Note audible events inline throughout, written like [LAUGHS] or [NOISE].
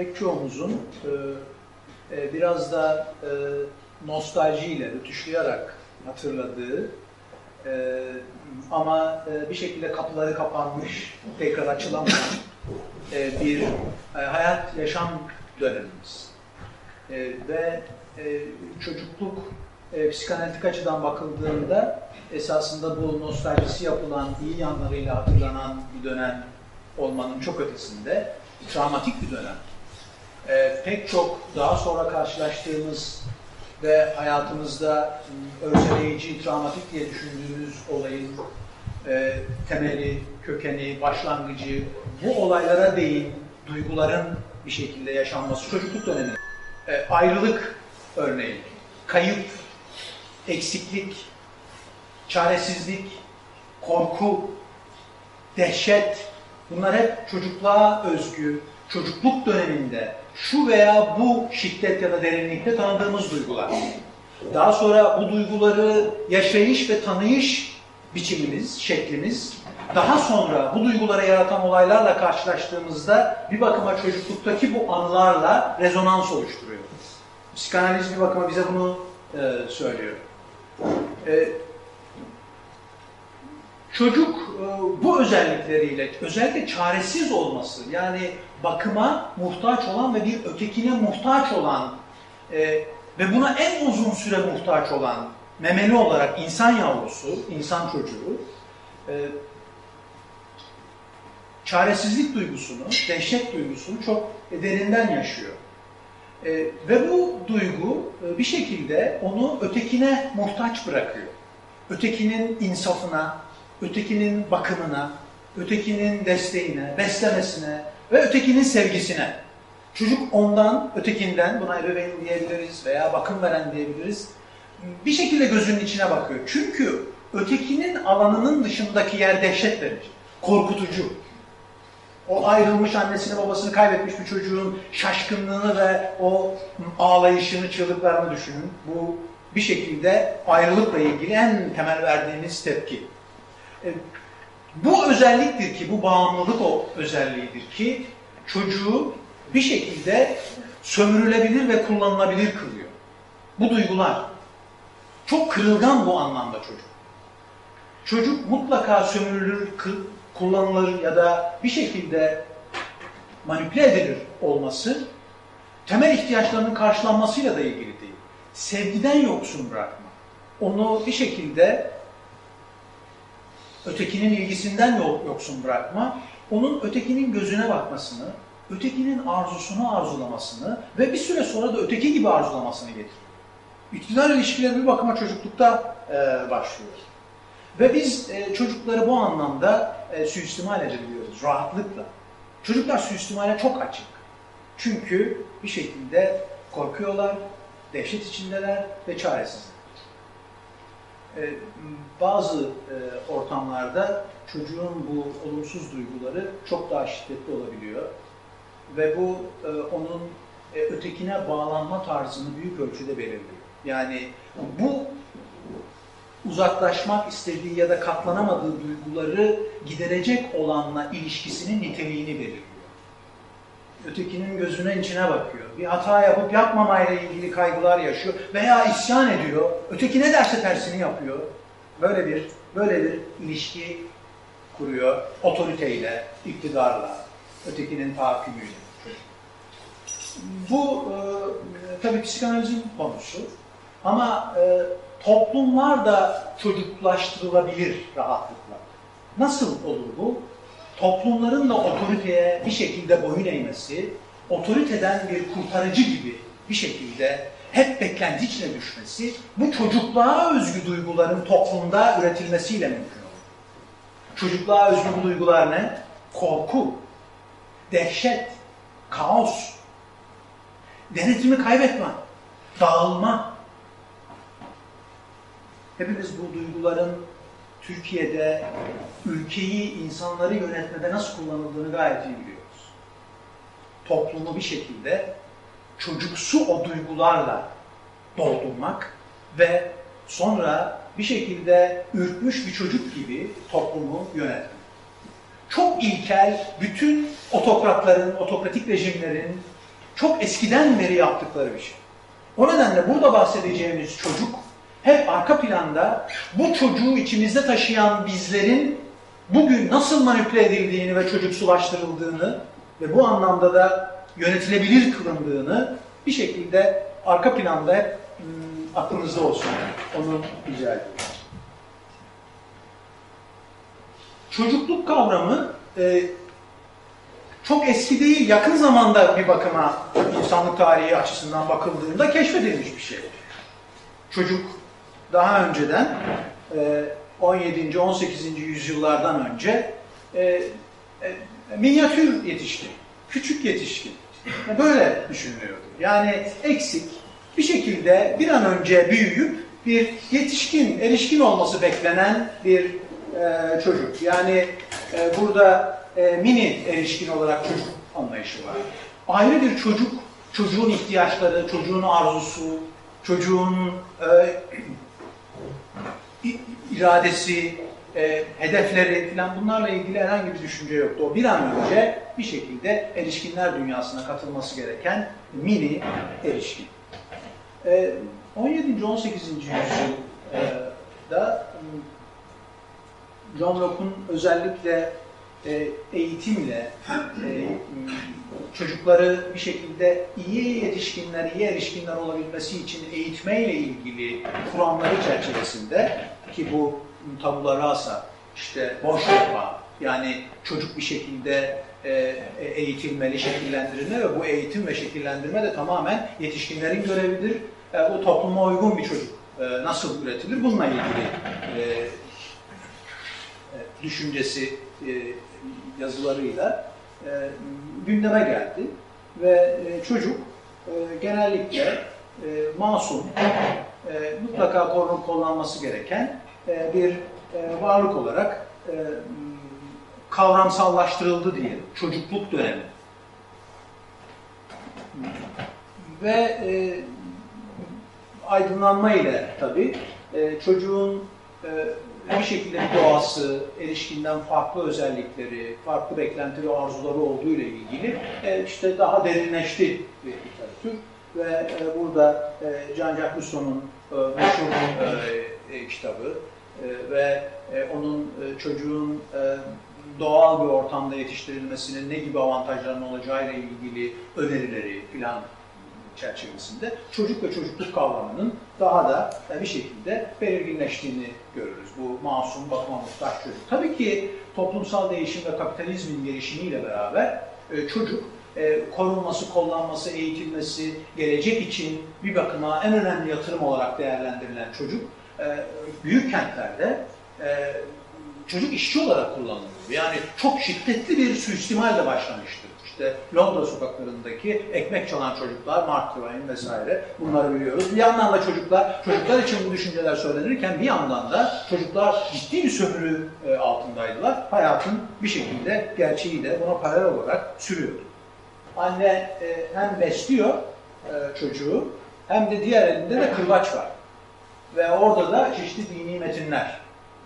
pek çoğumuzun e, e, biraz da e, nostaljiyle, rütüşlayarak hatırladığı e, ama e, bir şekilde kapıları kapanmış, tekrar açılamayan e, bir e, hayat, yaşam dönemimiz. E, ve e, çocukluk e, psikanalitik açıdan bakıldığında esasında bu nostaljisi yapılan, iyi yanlarıyla hatırlanan bir dönem olmanın çok ötesinde travmatik bir dönem. E, pek çok daha sonra karşılaştığımız ve hayatımızda örseleyici, travmatik diye düşündüğümüz olayın e, temeli, kökeni, başlangıcı, bu olaylara değin duyguların bir şekilde yaşanması. Çocukluk dönemi. E, ayrılık örneği, kayıp, eksiklik, çaresizlik, korku, dehşet, bunlar hep çocukluğa özgü, çocukluk döneminde şu veya bu şiddet ya da derinlikte tanıdığımız duygular. Daha sonra bu duyguları yaşayış ve tanıyış biçimimiz, şeklimiz, daha sonra bu duyguları yaratan olaylarla karşılaştığımızda bir bakıma çocukluktaki bu anılarla rezonans oluşturuyor. Psikanaliz bir bakıma bize bunu e, söylüyor. E, çocuk e, bu özellikleriyle özellikle çaresiz olması yani bakıma muhtaç olan ve bir ötekine muhtaç olan e, ve buna en uzun süre muhtaç olan memeli olarak insan yavrusu, insan çocuğu e, çaresizlik duygusunu, dehşet duygusunu çok derinden yaşıyor. E, ve bu duygu e, bir şekilde onu ötekine muhtaç bırakıyor. Ötekinin insafına, ötekinin bakımına, ötekinin desteğine, beslemesine ve ötekinin sevgisine. Çocuk ondan, ötekinden, buna ebeveyn diyebiliriz veya bakım veren diyebiliriz, bir şekilde gözünün içine bakıyor. Çünkü ötekinin alanının dışındaki yer dehşet verici, korkutucu. O ayrılmış annesini babasını kaybetmiş bir çocuğun şaşkınlığını ve o ağlayışını, çığlıklarını düşünün. Bu bir şekilde ayrılıkla ilgili en temel verdiğiniz tepki. Bu özelliktir ki, bu bağımlılık o özelliğidir ki çocuğu bir şekilde sömürülebilir ve kullanılabilir kılıyor. Bu duygular. Çok kırılgan bu anlamda çocuk. Çocuk mutlaka sömürülür, kullanılır ya da bir şekilde manipüle edilir olması temel ihtiyaçlarının karşılanmasıyla da ilgili değil. Sevgiden yoksun bırakma. Onu bir şekilde ötekinin ilgisinden yoksun bırakma, onun ötekinin gözüne bakmasını, ötekinin arzusunu arzulamasını ve bir süre sonra da öteki gibi arzulamasını getiriyor. İktidar ilişkileri bir bakıma çocuklukta e, başlıyor. Ve biz e, çocukları bu anlamda e, suistimal edebiliyoruz rahatlıkla. Çocuklar suistimale çok açık. Çünkü bir şekilde korkuyorlar, dehşet içindeler ve çaresizler. E, bazı e, ortamlarda çocuğun bu olumsuz duyguları çok daha şiddetli olabiliyor. Ve bu e, onun ötekine bağlanma tarzını büyük ölçüde belirliyor. Yani bu uzaklaşmak istediği ya da katlanamadığı duyguları giderecek olanla ilişkisinin niteliğini belirliyor. Ötekinin gözüne içine bakıyor. Bir hata yapıp yapmamayla ilgili kaygılar yaşıyor veya isyan ediyor. Öteki ne derse tersini yapıyor. Böyle bir böyle bir ilişki kuruyor otoriteyle, iktidarla, ötekinin tahakkümüyle. Bu e, tabii psikanalizin konusu. Ama e, toplumlar da çocuklaştırılabilir rahatlıkla. Nasıl olur bu? Toplumların da otoriteye bir şekilde boyun eğmesi, otoriteden bir kurtarıcı gibi bir şekilde hep beklenti içine düşmesi, bu çocukluğa özgü duyguların toplumda üretilmesiyle mümkün olur. Çocukluğa özgü duygular ne? Korku, dehşet, kaos, denetimi kaybetme, dağılma, Hepimiz bu duyguların Türkiye'de ülkeyi, insanları yönetmede nasıl kullanıldığını gayet iyi biliyoruz. Toplumu bir şekilde çocuksu o duygularla doldurmak ve sonra bir şekilde ürkmüş bir çocuk gibi toplumu yönetmek. Çok ilkel, bütün otokratların, otokratik rejimlerin çok eskiden beri yaptıkları bir şey. O nedenle burada bahsedeceğimiz çocuk hep arka planda bu çocuğu içimizde taşıyan bizlerin bugün nasıl manipüle edildiğini ve çocuksulaştırıldığını ve bu anlamda da yönetilebilir kılındığını bir şekilde arka planda hep ım, aklınızda olsun. Onu rica ediyorum. Çocukluk kavramı e, çok eski değil, yakın zamanda bir bakıma insanlık tarihi açısından bakıldığında keşfedilmiş bir şey. Çocuk daha önceden e, 17. 18. yüzyıllardan önce e, e, minyatür yetişkin, küçük yetişkin. Böyle düşünülüyordu. Yani eksik bir şekilde bir an önce büyüyüp bir yetişkin, erişkin olması beklenen bir e, çocuk. Yani e, burada e, mini erişkin olarak çocuk anlayışı var. Ayrı bir çocuk, çocuğun ihtiyaçları, çocuğun arzusu, çocuğun e, iradesi, e, hedefleri falan bunlarla ilgili herhangi bir düşünce yoktu. O bir an önce bir şekilde erişkinler dünyasına katılması gereken mini erişkin. E, 17. 18. yüzyılda John Locke'un özellikle e, eğitimle e, çocukları bir şekilde iyi yetişkinler, iyi erişkinler olabilmesi için eğitmeyle ilgili kuramları çerçevesinde ki bu tabula rasa, işte boş yapma, yani çocuk bir şekilde e, eğitilmeli, şekillendirilmeli ve bu eğitim ve şekillendirme de tamamen yetişkinlerin görevidir. E, bu topluma uygun bir çocuk nasıl üretilir? Bununla ilgili düşüncesi yazılarıyla e, gündeme geldi ve e, çocuk e, genellikle e, masum, e, mutlaka korunup kullanması gereken e, bir e, varlık olarak e, kavramsallaştırıldı diyelim. Çocukluk dönemi. Ve e, aydınlanma ile tabii e, çocuğun e, bir şekilde bir doğası, erişkinden farklı özellikleri, farklı beklenti ve arzuları olduğu ile ilgili e, işte daha derinleşti bir literatür. Ve e, burada e, Jean-Jacques Rousseau'nun e, meşhur e, e, kitabı e, ve e, onun e, çocuğun e, doğal bir ortamda yetiştirilmesinin ne gibi avantajlarının olacağıyla ilgili önerileri filan çerçevesinde çocuk ve çocukluk kavramının daha da bir şekilde belirginleştiğini görürüz. Bu masum, bakıma muhtaç çocuk. Tabii ki toplumsal değişim ve kapitalizmin gelişimiyle beraber e, çocuk e, korunması, kullanması, eğitilmesi, gelecek için bir bakıma en önemli yatırım olarak değerlendirilen çocuk e, büyük kentlerde çocuk işçi olarak kullanılıyor. Yani çok şiddetli bir suistimalle başlamıştır işte Londra sokaklarındaki ekmek çalan çocuklar, Mark Twain vesaire bunları biliyoruz. Bir yandan da çocuklar, çocuklar için bu düşünceler söylenirken bir yandan da çocuklar ciddi bir sömürü e, altındaydılar. Hayatın bir şekilde gerçeği de buna paralel olarak sürüyordu. Anne e, hem besliyor e, çocuğu hem de diğer elinde de kırbaç var. Ve orada da çeşitli dini metinler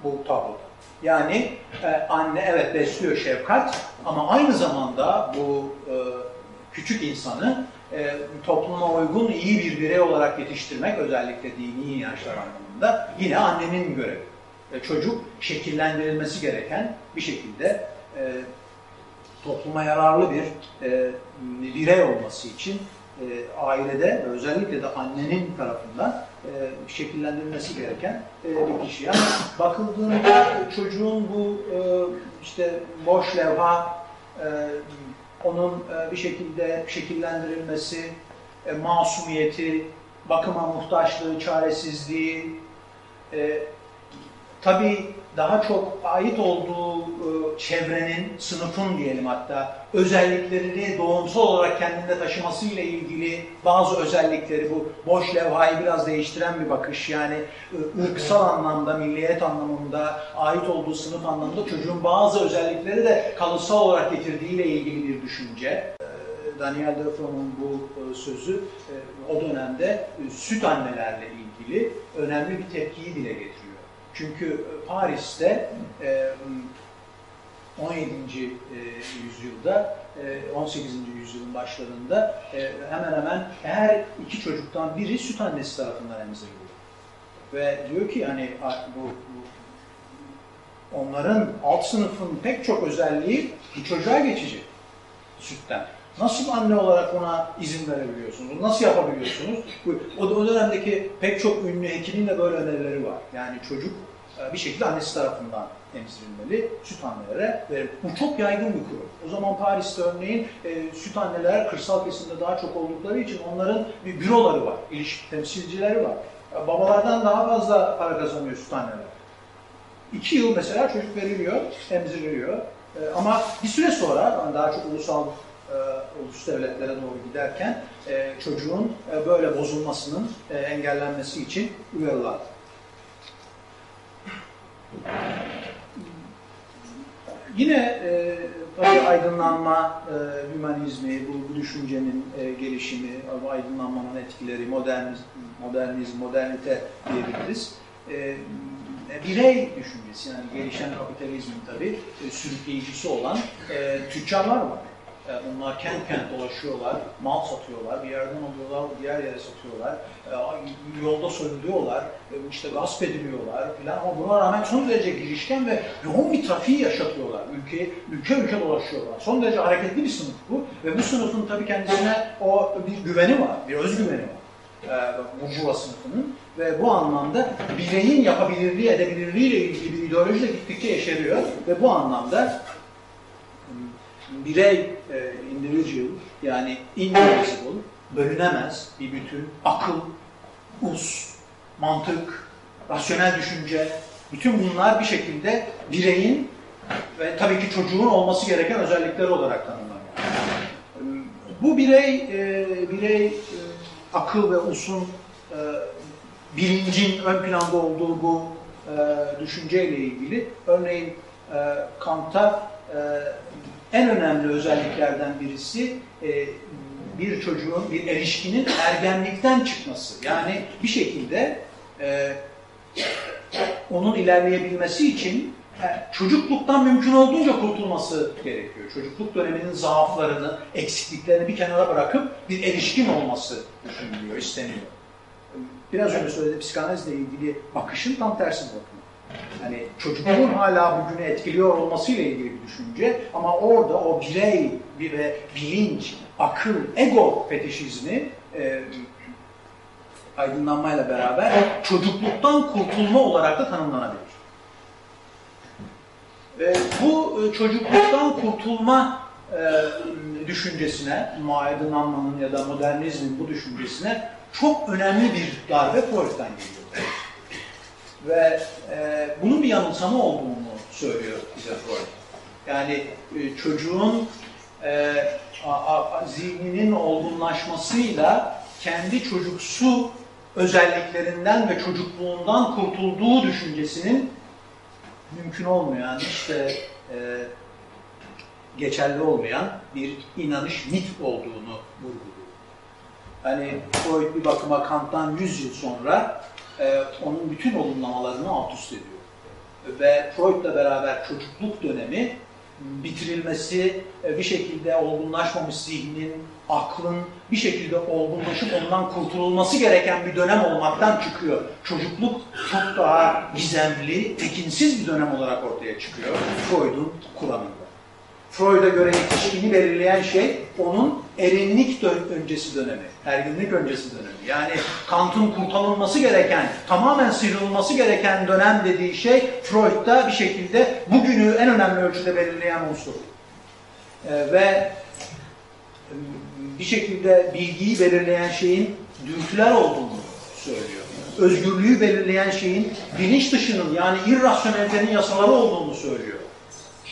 bu tabloda. Yani e, anne evet besliyor şefkat ama aynı zamanda bu e, küçük insanı e, topluma uygun iyi bir birey olarak yetiştirmek özellikle dini inançlar anlamında yine annenin görevi. E, çocuk şekillendirilmesi gereken bir şekilde e, topluma yararlı bir e, birey olması için e, ailede özellikle de annenin tarafından e, şekillendirilmesi gereken e, bir kişi. Yani bakıldığında çocuğun bu e, işte boş levha e, onun e, bir şekilde şekillendirilmesi, e, masumiyeti, bakıma muhtaçlığı, çaresizliği, e, tabii daha çok ait olduğu e, çevrenin, sınıfın diyelim hatta özelliklerini doğumsal olarak kendinde taşıması ile ilgili bazı özellikleri bu boş levhayı biraz değiştiren bir bakış. Yani e, ırksal anlamda, milliyet anlamında, ait olduğu sınıf anlamında çocuğun bazı özellikleri de kalıtsal olarak getirdiği ile ilgili bir düşünce. E, Daniel Defoe'nun bu sözü o dönemde süt annelerle ilgili önemli bir tepkiyi dile getiriyor. Çünkü Paris'te e, 17. yüzyılda, 18. yüzyılın başlarında hemen hemen her iki çocuktan biri süt annesi tarafından emziriliyor. Ve diyor ki hani bu, bu onların alt sınıfın pek çok özelliği bir çocuğa geçecek sütten. Nasıl anne olarak ona izin verebiliyorsunuz? Nasıl yapabiliyorsunuz? O, dönemdeki pek çok ünlü hekimin de böyle önerileri var. Yani çocuk e, bir şekilde annesi tarafından emzirilmeli, süt annelere verir. Bu çok yaygın bir kurum. O zaman Paris'te örneğin e, süt anneler kırsal kesimde daha çok oldukları için onların bir büroları var, ilişki temsilcileri var. E, babalardan daha fazla para kazanıyor süt anneler. İki yıl mesela çocuk veriliyor, emziriliyor. E, ama bir süre sonra, daha çok ulusal ulus devletlere doğru giderken e, çocuğun e, böyle bozulmasının e, engellenmesi için uyarılar. Yine e, tabii aydınlanma, e, hümanizmi, bu, bu düşüncenin e, gelişimi, aydınlanmanın etkileri, modernizm, modernizm modernite diyebiliriz. E, birey düşüncesi, yani gelişen kapitalizmin tabii e, sürükleyicisi olan e, tüccarlar var. Yani onlar kent kent dolaşıyorlar, mal satıyorlar, bir yerden alıyorlar, diğer yere satıyorlar, e, yolda soyuluyorlar, e, işte gasp ediliyorlar filan ama buna rağmen son derece girişken ve yoğun bir trafiği yaşatıyorlar. Ülke, ülke ülke dolaşıyorlar. Son derece hareketli bir sınıf bu ve bu sınıfın tabii kendisine o bir güveni var, bir özgüveni var. E, Burjuva sınıfının ve bu anlamda bireyin yapabilirliği, edebilirliği ile ilgili bir ideoloji de gittikçe yeşeriyor ve bu anlamda birey, e, individual yani indivisible, bölünemez bir bütün, akıl, us, mantık, rasyonel düşünce, bütün bunlar bir şekilde bireyin ve tabii ki çocuğun olması gereken özellikleri olarak tanımlanıyor. Bu birey, e, birey e, akıl ve usun e, bilincin ön planda olduğu bu e, düşünceyle ilgili. Örneğin e, Kant'a e, en önemli özelliklerden birisi e, bir çocuğun, bir erişkinin ergenlikten çıkması. Yani bir şekilde e, onun ilerleyebilmesi için e, çocukluktan mümkün olduğunca kurtulması gerekiyor. Çocukluk döneminin zaaflarını, eksikliklerini bir kenara bırakıp bir erişkin olması düşünülüyor, isteniyor. Biraz önce söylediğim psikanalizle ilgili bakışın tam tersi bakın. Hani çocukluğun hala bugünü etkiliyor olmasıyla ilgili bir düşünce ama orada o birey ve bilinç, akıl, ego fetişizmi e, aydınlanmayla beraber çocukluktan kurtulma olarak da tanımlanabilir. E, bu çocukluktan kurtulma e, düşüncesine, aydınlanmanın ya da modernizmin bu düşüncesine çok önemli bir darbe Freud'dan geliyor. Ve e, bunun bir yanılsama olduğunu söylüyor bize Freud. Yani e, çocuğun e, a, a, zihninin olgunlaşmasıyla kendi çocuksu özelliklerinden ve çocukluğundan kurtulduğu düşüncesinin mümkün olmayan, işte e, geçerli olmayan bir inanış mit olduğunu vurguluyor. Hani Freud bir bakıma Kant'tan 100 yıl sonra e, onun bütün olumlamalarını alt üst ediyor. Ve Freud'la beraber çocukluk dönemi bitirilmesi, e, bir şekilde olgunlaşmamış zihnin, aklın bir şekilde olgunlaşıp ondan kurtululması gereken bir dönem olmaktan çıkıyor. Çocukluk çok daha gizemli, tekinsiz bir dönem olarak ortaya çıkıyor Freud'un kuramında. Freud'a göre yetişkini belirleyen şey onun erinlik öncesi dönemi, erginlik öncesi dönemi. Yani Kant'ın kurtarılması gereken, tamamen sıyrılması gereken dönem dediği şey Freud'da bir şekilde bugünü en önemli ölçüde belirleyen unsur. Ee, ve bir şekilde bilgiyi belirleyen şeyin dürtüler olduğunu söylüyor. Özgürlüğü belirleyen şeyin bilinç dışının yani irrasyonelitenin yasaları olduğunu söylüyor.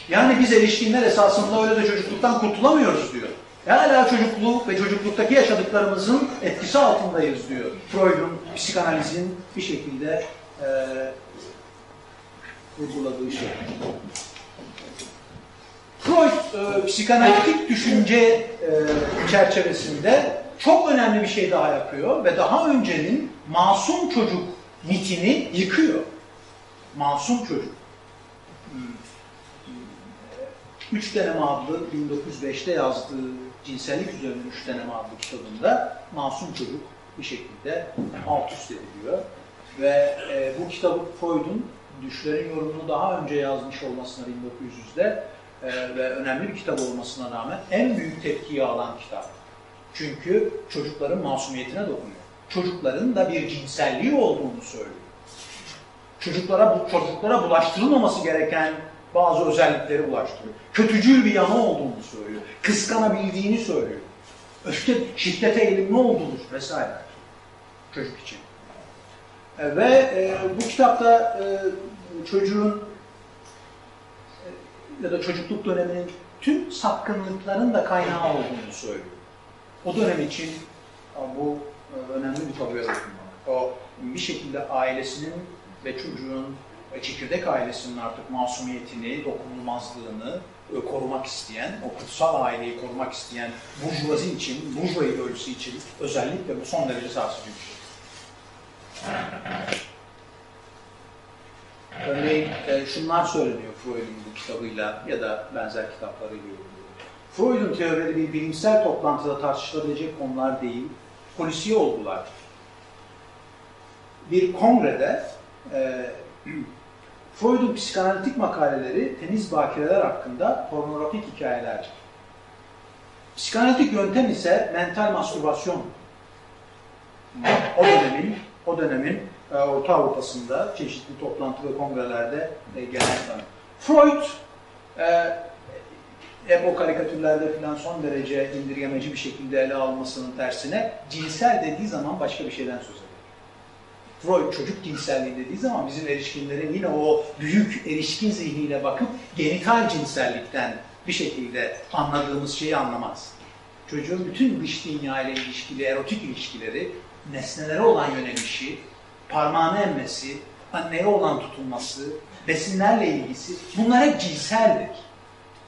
Yani biz erişkinler esasında öyle de çocukluktan kurtulamıyoruz diyor. Hala çocukluk ve çocukluktaki yaşadıklarımızın etkisi altındayız diyor. Freud'un, psikanalizin bir şekilde e, vurguladığı şey. Freud e, psikanalitik düşünce e, çerçevesinde çok önemli bir şey daha yapıyor ve daha öncenin masum çocuk mitini yıkıyor. Masum çocuk. Üç Deneme adlı 1905'te yazdığı cinsellik üzerine Üç Deneme adlı kitabında masum çocuk bir şekilde alt üst ediliyor. Ve e, bu kitabı Freud'un Düşlerin yorumunu daha önce yazmış olmasına 1900'de e, ve önemli bir kitap olmasına rağmen en büyük tepkiyi alan kitap. Çünkü çocukların masumiyetine dokunuyor. Çocukların da bir cinselliği olduğunu söylüyor. Çocuklara bu çocuklara bulaştırılmaması gereken bazı özellikleri bulaştırıyor. Kötücül bir yanı olduğunu söylüyor. Kıskanabildiğini söylüyor. Öfke, şiddete eğilimli olduğunu vesaire. Çocuk için. E, ve e, bu kitapta e, çocuğun e, ya da çocukluk döneminin tüm sapkınlıkların da kaynağı olduğunu söylüyor. O dönem için bu e, önemli bir tabuya dokunmak. O bir şekilde ailesinin ve çocuğun çekirdek ailesinin artık masumiyetini, dokunulmazlığını e, korumak isteyen, o kutsal aileyi korumak isteyen burjuvazi için, burjuva ideolojisi için özellikle bu son derece sarsıcı bir şey. Örneğin e, şunlar söyleniyor Freud'un bu kitabıyla ya da benzer kitaplarıyla ilgili. Freud'un teorileri bir bilimsel toplantıda tartışılabilecek konular değil, polisiye olgular. Bir kongrede e, [CLEARS THROAT] Freud'un psikanalitik makaleleri temiz bakireler hakkında pornografik hikayeler. Psikanalitik yöntem ise mental mastürbasyon. O dönemin, o dönemin e, Orta Avrupa'sında çeşitli toplantı ve kongrelerde e, gelen. Freud e, hep o karikatürlerde falan son derece indirgemeci bir şekilde ele almasının tersine cinsel dediği zaman başka bir şeyden söz. Freud çocuk cinselliği dediği zaman bizim erişkinlerin yine o büyük erişkin zihniyle bakıp genital cinsellikten bir şekilde anladığımız şeyi anlamaz. Çocuğun bütün dış dünya ile ilişkili, erotik ilişkileri, nesnelere olan yönelişi, parmağını emmesi, anneye olan tutulması, besinlerle ilgisi bunlar hep cinseldir.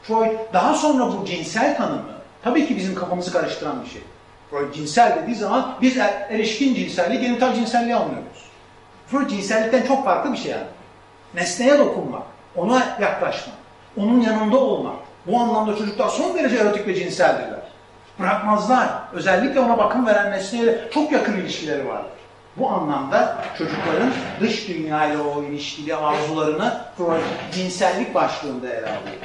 Freud daha sonra bu cinsel tanımı tabii ki bizim kafamızı karıştıran bir şey. Freud cinsel dediği zaman biz er, erişkin cinselliği, genital cinselliği anlıyoruz. Freud cinsellikten çok farklı bir şey yani. Nesneye dokunmak, ona yaklaşmak, onun yanında olmak. Bu anlamda çocuklar son derece erotik ve cinseldirler. Bırakmazlar. Özellikle ona bakım veren nesneyle çok yakın ilişkileri vardır. Bu anlamda çocukların dış dünyayla o ilişkili arzularını cinsellik başlığında ele alıyor.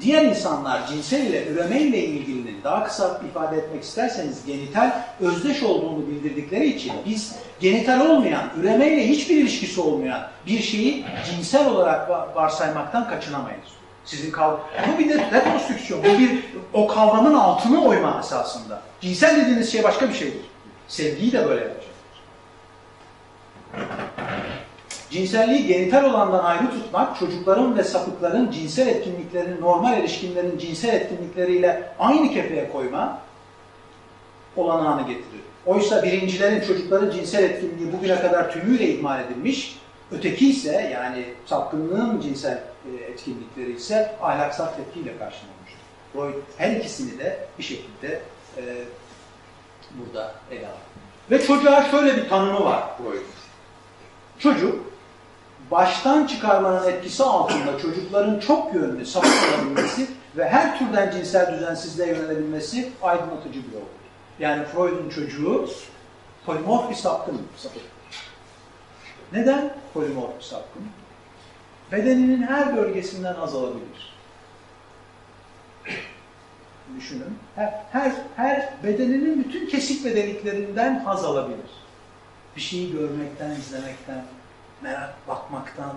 Diğer insanlar cinsel ile üreme ile ilgili daha kısa ifade etmek isterseniz genital özdeş olduğunu bildirdikleri için biz genital olmayan, üreme ile hiçbir ilişkisi olmayan bir şeyi cinsel olarak varsaymaktan kaçınamayız. Sizin kav bu bir de rekonstrüksiyon, bu bir o kavramın altını oyma esasında. Cinsel dediğiniz şey başka bir şeydir. Sevgiyi de böyle yapacaktır. Cinselliği genital olandan ayrı tutmak, çocukların ve sapıkların cinsel etkinliklerini normal erişkinlerin cinsel etkinlikleriyle aynı kefeye koyma olanağını getirir. Oysa birincilerin çocukların cinsel etkinliği bugüne kadar tümüyle ihmal edilmiş, öteki ise yani sapkınlığın cinsel e, etkinlikleri ise ahlaksal tepkiyle karşılanmıştır. Freud her ikisini de bir şekilde e, burada ele alır. Ve çocuğa şöyle bir tanımı var Freud. Çocuk baştan çıkarmanın etkisi altında çocukların çok yönlü sapık ve her türden cinsel düzensizliğe yönelebilmesi aydınlatıcı bir olgu. Yani Freud'un çocuğu polimorf bir sapkın sapık. Neden polimorf bir sapkın? Bedeninin her bölgesinden azalabilir. Düşünün. Her, her, her bedeninin bütün kesik ve deliklerinden haz alabilir. Bir şeyi görmekten, izlemekten, merak bakmaktan,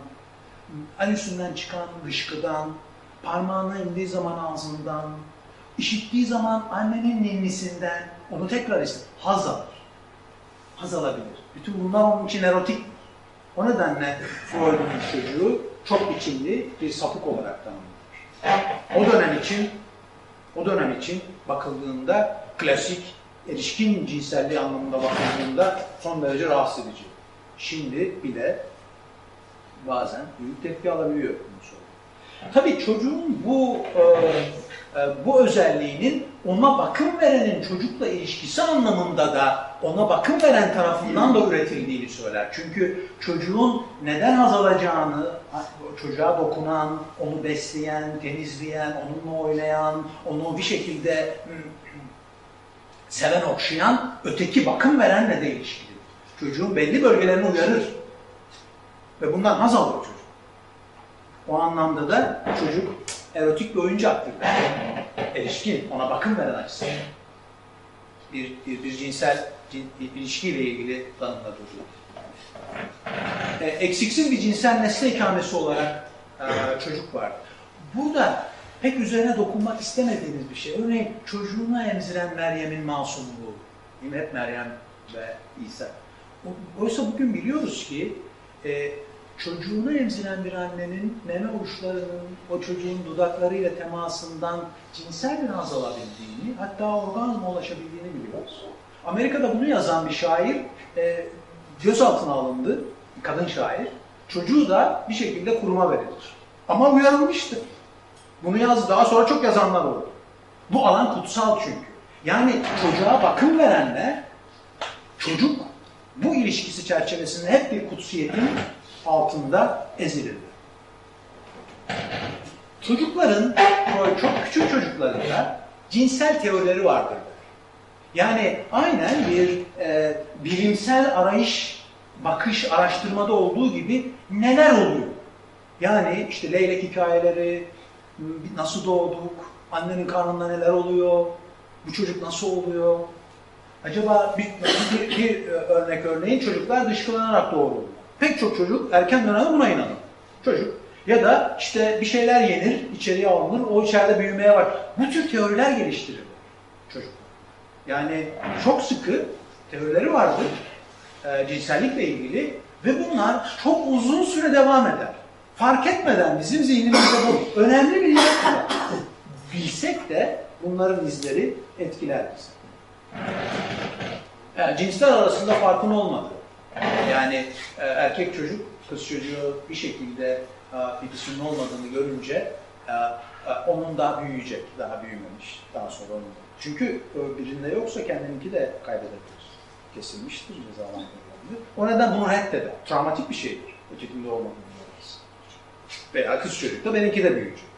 anüsünden çıkan dışkıdan, parmağına indiği zaman ağzından, işittiği zaman annenin ninnisinden, onu tekrar ister, haz alır. Haz alabilir. Bütün bunlar onun için erotik. O nedenle Freud'un çocuğu çok biçimli bir sapık olarak tanımlanır. O dönem için o dönem için bakıldığında klasik erişkin cinselliği anlamında bakıldığında son derece rahatsız edici. Şimdi bile bazen büyük tepki alabiliyor bunu Tabii çocuğun bu e, e, bu özelliğinin ona bakım verenin çocukla ilişkisi anlamında da ona bakım veren tarafından da üretildiğini söyler. Çünkü çocuğun neden haz alacağını, çocuğa dokunan, onu besleyen, temizleyen, onunla oynayan, onu bir şekilde seven okşayan öteki bakım verenle de ilişkili. Çocuğun belli bölgelerini uyarır. Ve bundan haz alır çocuk. O anlamda da çocuk erotik bir oyuncaktır. Erişkin, ona bakım veren açısından. Bir, bir, bir cinsel cin, bir ilişkiyle ilgili tanımda duruyor. E, eksiksiz bir cinsel nesne ikamesi olarak e, çocuk var. Burada pek üzerine dokunmak istemediğiniz bir şey. Örneğin çocuğuna emziren Meryem'in masumluğu. Değil? Hep Meryem ve İsa. Oysa bugün biliyoruz ki e, çocuğunu emziren bir annenin meme uçlarının o çocuğun dudaklarıyla temasından cinsel bir haz alabildiğini, hatta orgazma ulaşabildiğini biliyoruz. Amerika'da bunu yazan bir şair e, gözaltına alındı, kadın şair. Çocuğu da bir şekilde kuruma verilir. Ama uyarılmıştı. Bunu yazdı. Daha sonra çok yazanlar oldu. Bu alan kutsal çünkü. Yani çocuğa bakım verenle çocuk bu ilişkisi çerçevesinde hep bir kutsiyetin altında ezilirdi. Çocukların, çok küçük çocukların da cinsel teorileri vardır. Yani aynen bir e, bilimsel arayış, bakış, araştırmada olduğu gibi neler oluyor? Yani işte leylek hikayeleri, nasıl doğduk, annenin karnında neler oluyor, bu çocuk nasıl oluyor? Acaba bir, bir, bir örnek örneğin çocuklar dışkılanarak doğurulur. Pek çok çocuk erken dönemde buna inanır. Çocuk. Ya da işte bir şeyler yenir, içeriye alınır, o içeride büyümeye var. Bu tür teoriler geliştirir çocuk. Yani çok sıkı teorileri vardır e, cinsellikle ilgili ve bunlar çok uzun süre devam eder. Fark etmeden bizim zihnimizde bu önemli bir yer Bilsek de bunların izleri etkiler bizi. Yani cinsler arasında farkın olmadı. Yani e, erkek çocuk kız çocuğu bir şekilde e, ilgisinin olmadığını görünce e, e, onun daha büyüyecek, daha büyümemiş, daha sonra onun. Çünkü birinde yoksa kendininki de kaybedebilir. Kesilmiştir cezalandırılabilir. O neden bunu reddeder. Travmatik bir şeydir. Ötekinde olmadığını görmez. Veya kız çocuk da benimki de büyüyecek.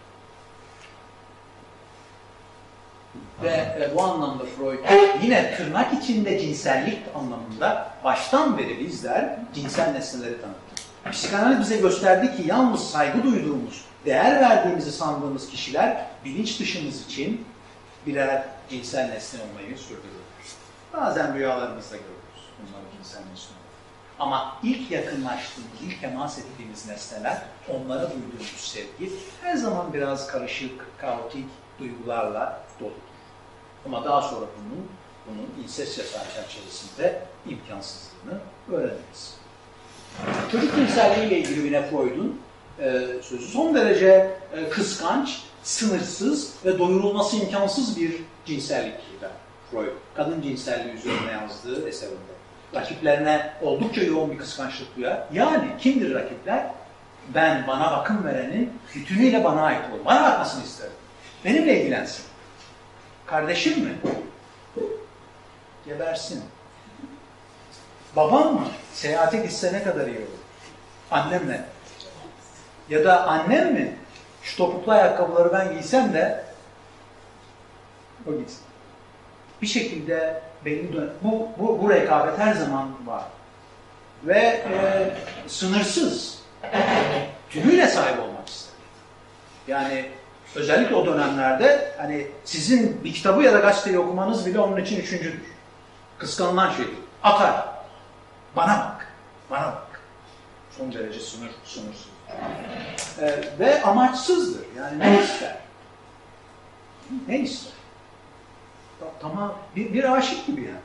Ve e, bu anlamda Freud yine tırnak içinde cinsellik anlamında baştan beri bizler cinsel nesneleri tanıtır. Psikanaliz bize gösterdi ki yalnız saygı duyduğumuz, değer verdiğimizi sandığımız kişiler bilinç dışımız için birer cinsel nesne olmayı sürdürür. Bazen rüyalarımızda görürüz bunları cinsel nesne Ama ilk yakınlaştığımız, ilk temas ettiğimiz nesneler, onlara duyduğumuz sevgi her zaman biraz karışık, kaotik duygularla dolu. Ama daha sonra bunun, bunun insest yasağı çerçevesinde imkansızlığını öğreniriz. Çocuk cinselliği ile ilgili yine Freud'un e, sözü son derece e, kıskanç, sınırsız ve doyurulması imkansız bir cinsellik der Freud. Kadın cinselliği üzerine yazdığı eserinde. Rakiplerine oldukça yoğun bir kıskançlık duyar. Yani kimdir rakipler? Ben, bana bakım verenin bütünüyle bana ait ol. Bana bakmasını isterim. Benimle ilgilensin. Kardeşim mi? Gebersin. Babam mı? Seyahate gitse ne kadar iyi olur. Annemle. Ya da annem mi? Şu topuklu ayakkabıları ben giysem de o gitsin. Bir şekilde belli dön bu, bu, bu rekabet her zaman var. Ve e, sınırsız. Tümüyle sahip olmak ister. Yani Özellikle o dönemlerde hani sizin bir kitabı ya da gazeteyi okumanız bile onun için üçüncüdür. Kıskanılan şeydir. Atar. Bana bak. Bana bak. Son derece sınır, sınırsız. Ee, ve amaçsızdır. Yani ne ister? Ne ister? Tamam, bir, bir aşık gibi yani.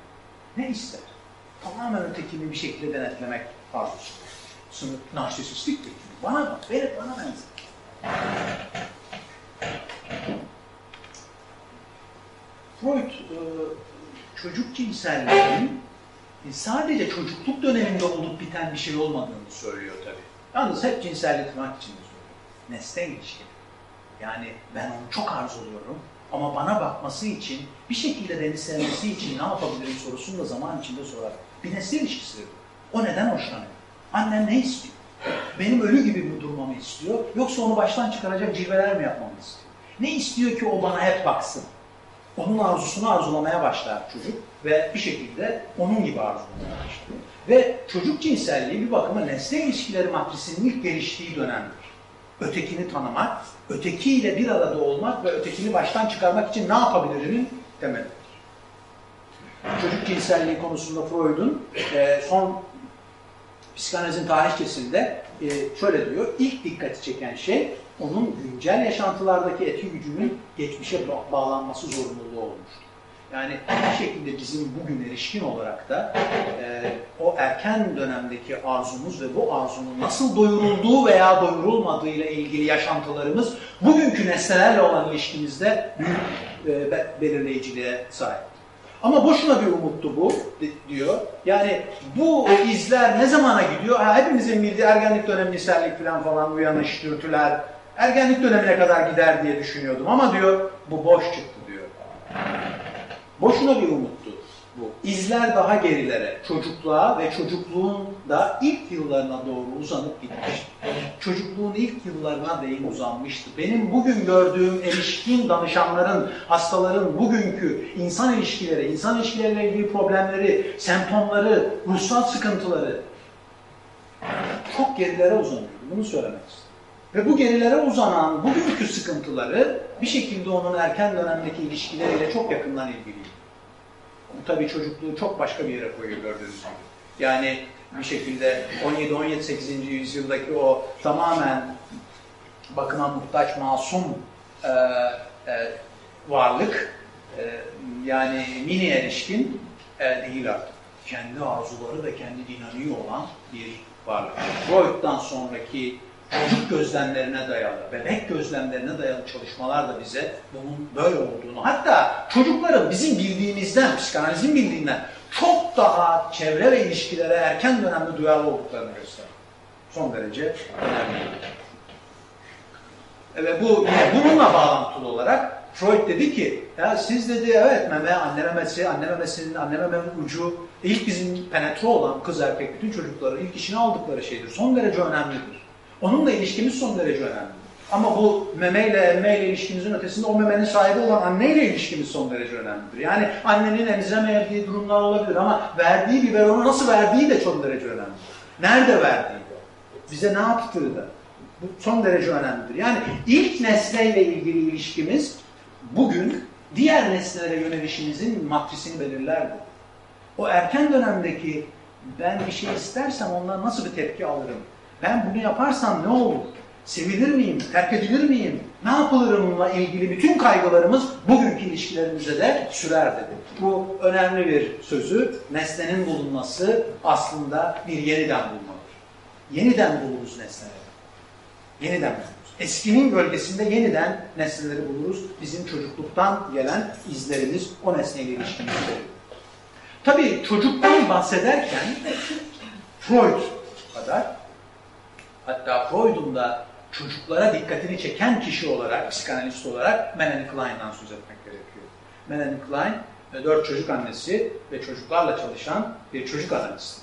Ne ister? Tamamen ötekini bir şekilde denetlemek arzusu. Sınır, narsisistik bir Bana bak, beni bana benzer. Freud e, çocuk cinselliğinin e, sadece çocukluk döneminde olup biten bir şey olmadığını söylüyor tabii. Yalnız hep cinsellik tırnak içinde söylüyor. Nesne ilişki. Yani ben onu çok arzuluyorum Ama bana bakması için, bir şekilde beni sevmesi için ne yapabilirim sorusunu da zaman içinde sorar. Bir nesne ilişkisidir. O neden hoşlanıyor? Annem ne istiyor? Benim ölü gibi mi durmamı istiyor? Yoksa onu baştan çıkaracak cilveler mi yapmamı istiyor? Ne istiyor ki o bana hep baksın? Onun arzusunu arzulamaya başlar çocuk ve bir şekilde onun gibi arzulamaya başlar. Ve çocuk cinselliği bir bakıma nesne ilişkileri matrisinin ilk geliştiği dönemdir. Ötekini tanımak, ötekiyle bir arada olmak ve ötekini baştan çıkarmak için ne yapabilirimin temelidir. Çocuk cinselliği konusunda Freud'un e, son psikanalizin tarihçesinde e, şöyle diyor, ilk dikkati çeken şey onun güncel yaşantılardaki etki gücünün geçmişe bağlanması zorunluluğu olmuştur. Yani bir şekilde bizim bugün erişkin olarak da e, o erken dönemdeki arzumuz ve bu arzunun nasıl doyurulduğu veya doyurulmadığı ile ilgili yaşantılarımız bugünkü nesnelerle olan ilişkimizde büyük e, belirleyiciliğe sahip. Ama boşuna bir umuttu bu diyor. Yani bu izler ne zamana gidiyor? Ha, hepimizin bildiği ergenlik dönemi liserlik falan falan uyanış, dürtüler ergenlik dönemine kadar gider diye düşünüyordum. Ama diyor bu boş çıktı diyor. Boşuna bir umuttu bu. İzler daha gerilere, çocukluğa ve çocukluğun da ilk yıllarına doğru uzanıp gitmiş. Çocukluğun ilk yıllarına değin uzanmıştı. Benim bugün gördüğüm erişkin danışanların, hastaların bugünkü insan ilişkileri, insan ilişkileriyle ilgili problemleri, semptomları, ruhsal sıkıntıları çok gerilere uzanıyor. Bunu söylemek istiyorum. Ve bu gerilere uzanan bugünkü sıkıntıları bir şekilde onun erken dönemdeki ilişkileriyle çok yakından ilgili. Bu tabii çocukluğu çok başka bir yere koyuyor gördüğünüz gibi. Yani bir şekilde 17-18. yüzyıldaki o tamamen bakıma muhtaç masum e, e, varlık e, yani mini erişkin e, değil artık. Kendi arzuları ve kendi dinamiği olan bir varlık. Freud'dan sonraki çocuk gözlemlerine dayalı, bebek gözlemlerine dayalı çalışmalar da bize bunun böyle olduğunu, hatta çocukların bizim bildiğimizden, psikanalizin bildiğinden çok daha çevre ve ilişkilere erken dönemde duyarlı olduklarını gösteriyor. Son derece önemli. Ve bu bununla bağlantılı olarak Freud dedi ki, ya siz dedi evet meme, anne memesi, anne memesinin, anne memenin ucu ilk bizim penetre olan kız erkek bütün çocukların ilk işini aldıkları şeydir. Son derece önemlidir. Onunla ilişkimiz son derece önemli. Ama bu memeyle, emmeyle ilişkimizin ötesinde o memenin sahibi olan anneyle ilişkimiz son derece önemlidir. Yani annenin emziremediği durumlar olabilir ama verdiği biberonu nasıl verdiği de çok derece önemlidir. Nerede verdiği de. Bize ne yaptığı da. Bu son derece önemlidir. Yani ilk nesneyle ilgili ilişkimiz bugün diğer nesnelere yönelişimizin matrisini belirlerdi. O erken dönemdeki ben bir şey istersem ondan nasıl bir tepki alırım? Ben bunu yaparsam ne olur? Sevilir miyim? Terk edilir miyim? Ne yapılırımla ilgili bütün kaygılarımız bugünkü ilişkilerimizde de sürer dedi. Bu önemli bir sözü. Nesnenin bulunması aslında bir yeniden bulmadır. Yeniden buluruz nesneleri. Yeniden buluruz. Eskinin gölgesinde yeniden nesneleri buluruz. Bizim çocukluktan gelen izlerimiz o nesneyle ilişkimizde. Tabii çocuktan bahsederken Freud kadar hatta Freud'un da çocuklara dikkatini çeken kişi olarak, psikanalist olarak Melanie Klein'dan söz etmek gerekiyor. Melanie Klein, e, dört çocuk annesi ve çocuklarla çalışan bir çocuk analist.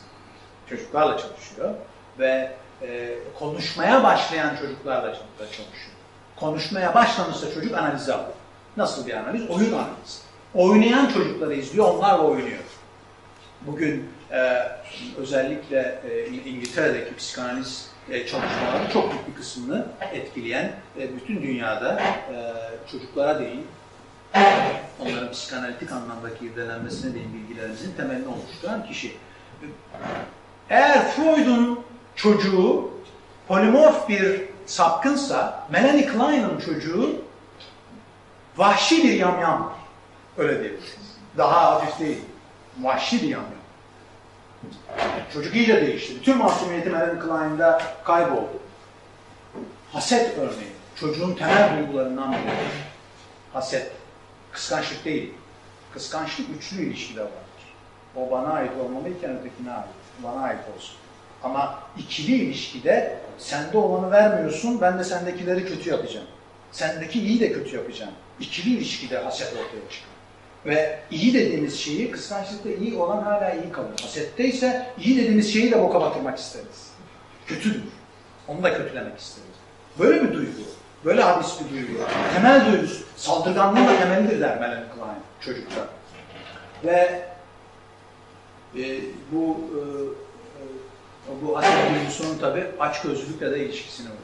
Çocuklarla çalışıyor ve e, konuşmaya başlayan çocuklarla çalışıyor. Konuşmaya başlamışsa çocuk analizi alıyor. Nasıl bir analiz? Oyun analizi. Oynayan çocukları izliyor, onlarla oynuyor. Bugün e, özellikle e, İngiltere'deki psikanaliz çalışmaların çok büyük bir kısmını etkileyen e, bütün dünyada e, çocuklara değin, onların psikanalitik anlamdaki irdelenmesine değin bilgilerimizin temelini oluşturan kişi. Eğer Freud'un çocuğu polimorf bir sapkınsa, Melanie Klein'ın çocuğu vahşi bir yamyam. Öyle diyebiliriz. Daha hafif değil. Vahşi bir yamyam. Çocuk iyice değişti. Bütün masumiyeti Melanie Klein'da kayboldu. Haset örneği. Çocuğun temel duygularından biri. Haset. Kıskançlık değil. Kıskançlık üçlü ilişkide vardır. O bana ait olmalıyken ötekine ait. Bana ait olsun. Ama ikili ilişkide sende olanı vermiyorsun, ben de sendekileri kötü yapacağım. Sendeki iyi de kötü yapacağım. İkili ilişkide haset ortaya çıkar. Ve iyi dediğimiz şeyi, kıskançlıkta iyi olan hala iyi kalır. Hasette ise iyi dediğimiz şeyi de boka batırmak isteriz. Kötüdür. Onu da kötülemek isteriz. Böyle bir duygu, böyle hadis bir duygu. Temel duygusu, saldırganlığın da temelidir der Melanie Klein çocukta. Ve e, bu e, e, bu haset duygusunun tabi açgözlülükle de ilişkisini var.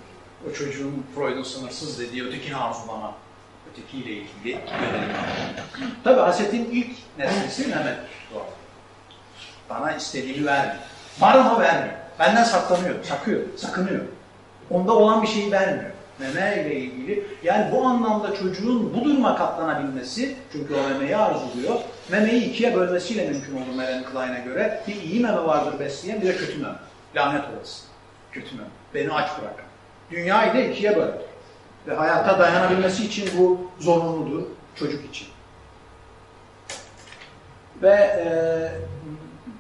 O çocuğun Freud'un sınırsız dediği ötekini arzulama, ötekiyle ilgili. Tabi hasetin ilk nesnesi Mehmet. Bana istediğini vermiyor. Var ama vermiyor. Benden saklanıyor, sakıyor, sakınıyor. Onda olan bir şeyi vermiyor. Meme ile ilgili. Yani bu anlamda çocuğun bu duruma katlanabilmesi, çünkü o memeyi arzuluyor, memeyi ikiye bölmesiyle mümkün olur Melanie Klein'e göre. Bir iyi meme vardır besleyen, bir de kötü meme. Lanet olası. Kötü meme. Beni aç bırakın. Dünyayı da ikiye böldü. Ve hayata dayanabilmesi için bu zorunludur çocuk için. Ve e,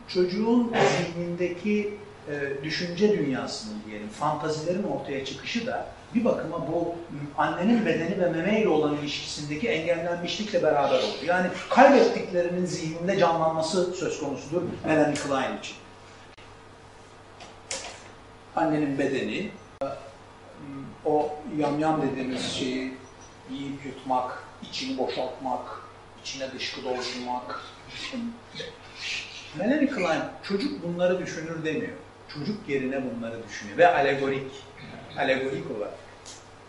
çocuğun zihnindeki e, düşünce dünyasının diyelim, fantazilerin ortaya çıkışı da bir bakıma bu annenin bedeni ve meme ile olan ilişkisindeki engellenmişlikle beraber oldu. Yani kaybettiklerinin zihninde canlanması söz konusudur Melanie Klein için. Annenin bedeni, o yamyam dediğimiz şeyi yiyip yutmak, içini boşaltmak, içine dışkı doldurmak. Melanie Klein çocuk bunları düşünür demiyor. Çocuk yerine bunları düşünüyor ve alegorik, alegorik olarak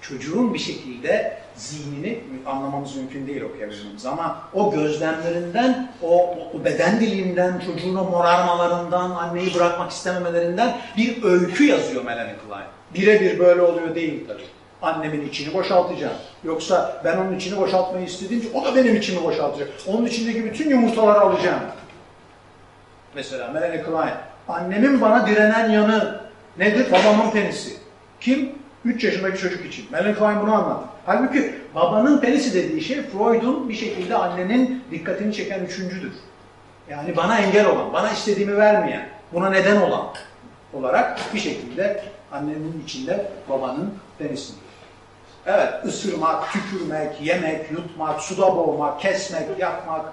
çocuğun bir şekilde zihnini anlamamız mümkün değil okuyabilmemiz ama o gözlemlerinden, o, o beden dilinden, çocuğun o morarmalarından, anneyi bırakmak istememelerinden bir öykü yazıyor Melanie Klein. Birebir böyle oluyor değil tabii. Annemin içini boşaltacağım. Yoksa ben onun içini boşaltmayı istediğimce o da benim içimi boşaltacak. Onun içindeki bütün yumurtaları alacağım. Mesela Melanie Klein. Annemin bana direnen yanı nedir? Babamın penisi. Kim? 3 yaşındaki çocuk için. Melanie Klein bunu anlattı. Halbuki babanın penisi dediği şey Freud'un bir şekilde annenin dikkatini çeken üçüncüdür. Yani bana engel olan, bana istediğimi vermeyen, buna neden olan olarak bir şekilde annenin içinde babanın penisidir. Evet, ısırmak, tükürmek, yemek, yutmak, suda boğmak, kesmek, yakmak,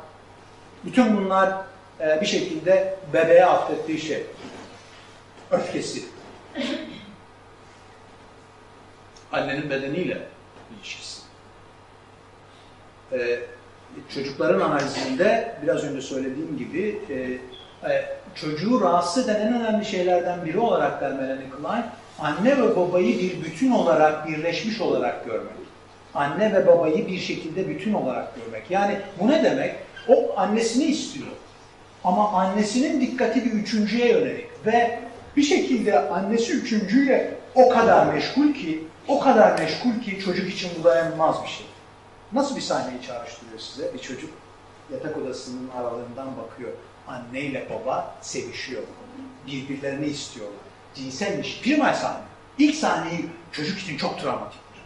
bütün bunlar e, bir şekilde bebeğe affettiği şey. Öfkesi. Annenin bedeniyle ilişkisi. E, çocukların analizinde biraz önce söylediğim gibi e, e, çocuğu rahatsız eden en önemli şeylerden biri olarak der Melanie Klein, anne ve babayı bir bütün olarak, birleşmiş olarak görmek. Anne ve babayı bir şekilde bütün olarak görmek. Yani bu ne demek? O annesini istiyor. Ama annesinin dikkati bir üçüncüye yönelik. Ve bir şekilde annesi üçüncüyle o kadar meşgul ki, o kadar meşgul ki çocuk için bu dayanılmaz bir şey. Nasıl bir sahneyi çağrıştırıyor size? Bir çocuk yatak odasının aralığından bakıyor. Anneyle baba sevişiyor. Birbirlerini istiyorlar. Cinsel ilişki. Primal sahne. İlk sahneyi çocuk için çok travmatiktir.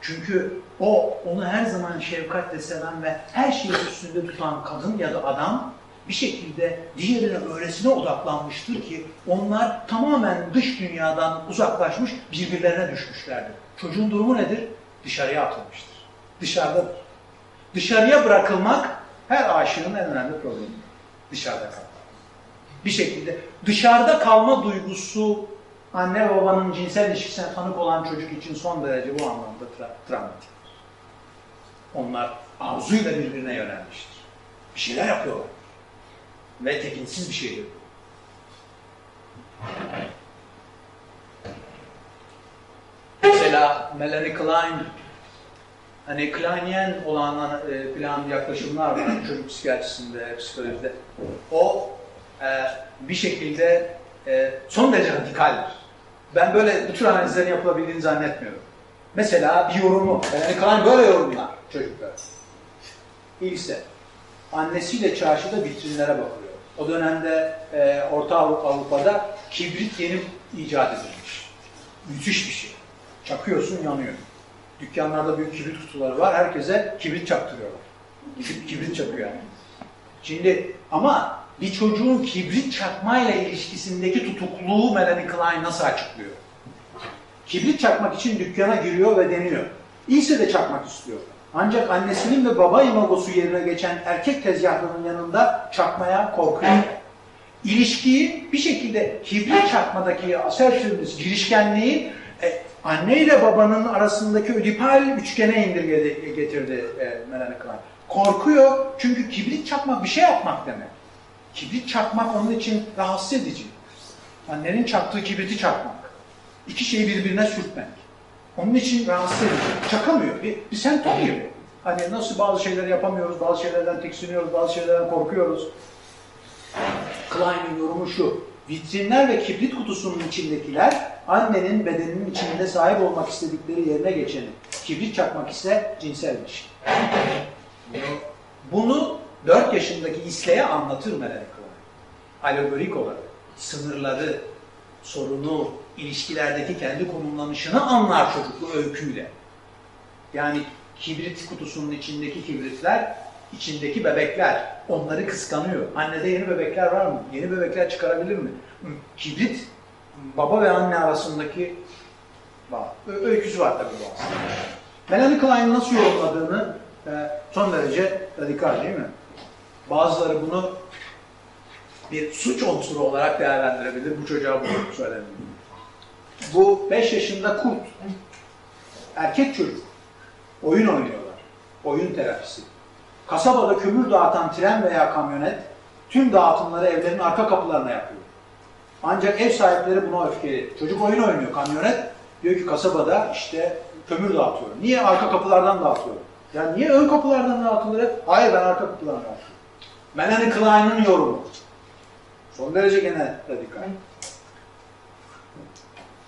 Çünkü o onu her zaman şefkatle seven ve her şeyi üstünde tutan kadın ya da adam bir şekilde diğerine öylesine odaklanmıştır ki onlar tamamen dış dünyadan uzaklaşmış birbirlerine düşmüşlerdir. Çocuğun durumu nedir? Dışarıya atılmıştır. Dışarıda. Dışarıya bırakılmak her aşığın en önemli problemi. Dışarıda kalmak. Bir şekilde dışarıda kalma duygusu anne babanın cinsel ilişkisine tanık olan çocuk için son derece bu anlamda tra travmatik. Onlar arzuyla birbirine yönelmiştir. Bir şeyler yapıyorlar. Ve tekinsiz bir şeydir. Mesela Melanie Klein hani Kleinian olan e, plan yaklaşımlar var çocuk psikiyatrisinde, psikolojide. O e, bir şekilde e, son derece radikaldir. Ben böyle bu tür analizlerin yapılabildiğini zannetmiyorum. Mesela bir yorumu, Melanie Klein böyle yorumlar çocuklar. İlse, annesiyle çarşıda vitrinlere bakıyor. O dönemde e, Orta Avrupa'da kibrit yeni icat edilmiş. Müthiş bir şey. Çakıyorsun yanıyor. Dükkanlarda büyük kibrit kutuları var. Herkese kibrit çaktırıyorlar. Kibrit çakıyor yani. Şimdi ama bir çocuğun kibrit çakmayla ilişkisindeki tutukluğu Melanie Klein nasıl açıklıyor? Kibrit çakmak için dükkana giriyor ve deniyor. İyisi de çakmak istiyor. Ancak annesinin ve baba imagosu yerine geçen erkek tezgahlının yanında çakmaya korkuyor. İlişkiyi bir şekilde hibrit çakmadaki assertiveness, girişkenliği e, anne ile babanın arasındaki ödipal üçgene indirgedi, getirdi e, Melanie Klein. Korkuyor çünkü kibrit çakmak bir şey yapmak demek. Kibrit çakmak onun için rahatsız edici. Annenin çaktığı kibriti çakmak. İki şeyi birbirine sürtmek. Onun için rahatsız edici. Çakamıyor. Bir, bir semptom gibi. Hani nasıl bazı şeyleri yapamıyoruz, bazı şeylerden tiksiniyoruz, bazı şeylerden korkuyoruz. Klein'in yorumu şu. Vitrinler ve kibrit kutusunun içindekiler annenin bedeninin içinde sahip olmak istedikleri yerine geçeni. Kibrit çakmak ise cinsel ilişki. Bunu 4 yaşındaki İsle'ye anlatır Melanie Klein. Alegorik olarak. Sınırları, sorunu, ilişkilerdeki kendi konumlanışını anlar çocuk bu öyküyle. Yani kibrit kutusunun içindeki kibritler, içindeki bebekler. Onları kıskanıyor. Annede yeni bebekler var mı? Yeni bebekler çıkarabilir mi? Kibrit, baba ve anne arasındaki öyküsü var tabii bu aslında. Melanie Klein'in nasıl yorumladığını e, son derece radikal değil mi? Bazıları bunu bir suç unsuru olarak değerlendirebilir. Bu çocuğa bunu söyledim. Bu 5 yaşında kurt. Erkek çocuk. Oyun oynuyorlar. Oyun terapisi. Kasabada kömür dağıtan tren veya kamyonet tüm dağıtımları evlerin arka kapılarına yapıyor. Ancak ev sahipleri buna öfkeli. Çocuk oyun oynuyor kamyonet. Diyor ki kasabada işte kömür dağıtıyor. Niye arka kapılardan dağıtıyor? Ya niye ön kapılardan dağıtılır? Hayır ben arka kapılardan dağıtıyorum. Melanie Klein'in yorumu. Son derece gene radikal.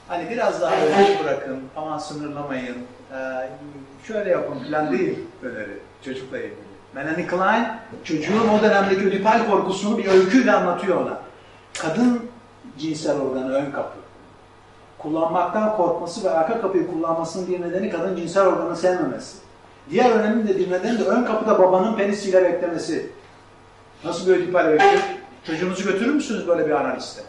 Hani biraz daha özgür bırakın, aman sınırlamayın, ee, şöyle yapın falan değil öneri çocukla ilgili. Melanie Klein çocuğun o dönemdeki ödipal korkusunu bir öyküyle anlatıyor ona. Kadın cinsel organı ön kapı. Kullanmaktan korkması ve arka kapıyı kullanmasının bir nedeni kadın cinsel organı sevmemesi. Diğer önemli de bir nedeni de ön kapıda babanın penisiyle beklemesi. Nasıl bir ödipal öykü? Çocuğunuzu götürür müsünüz böyle bir analiste?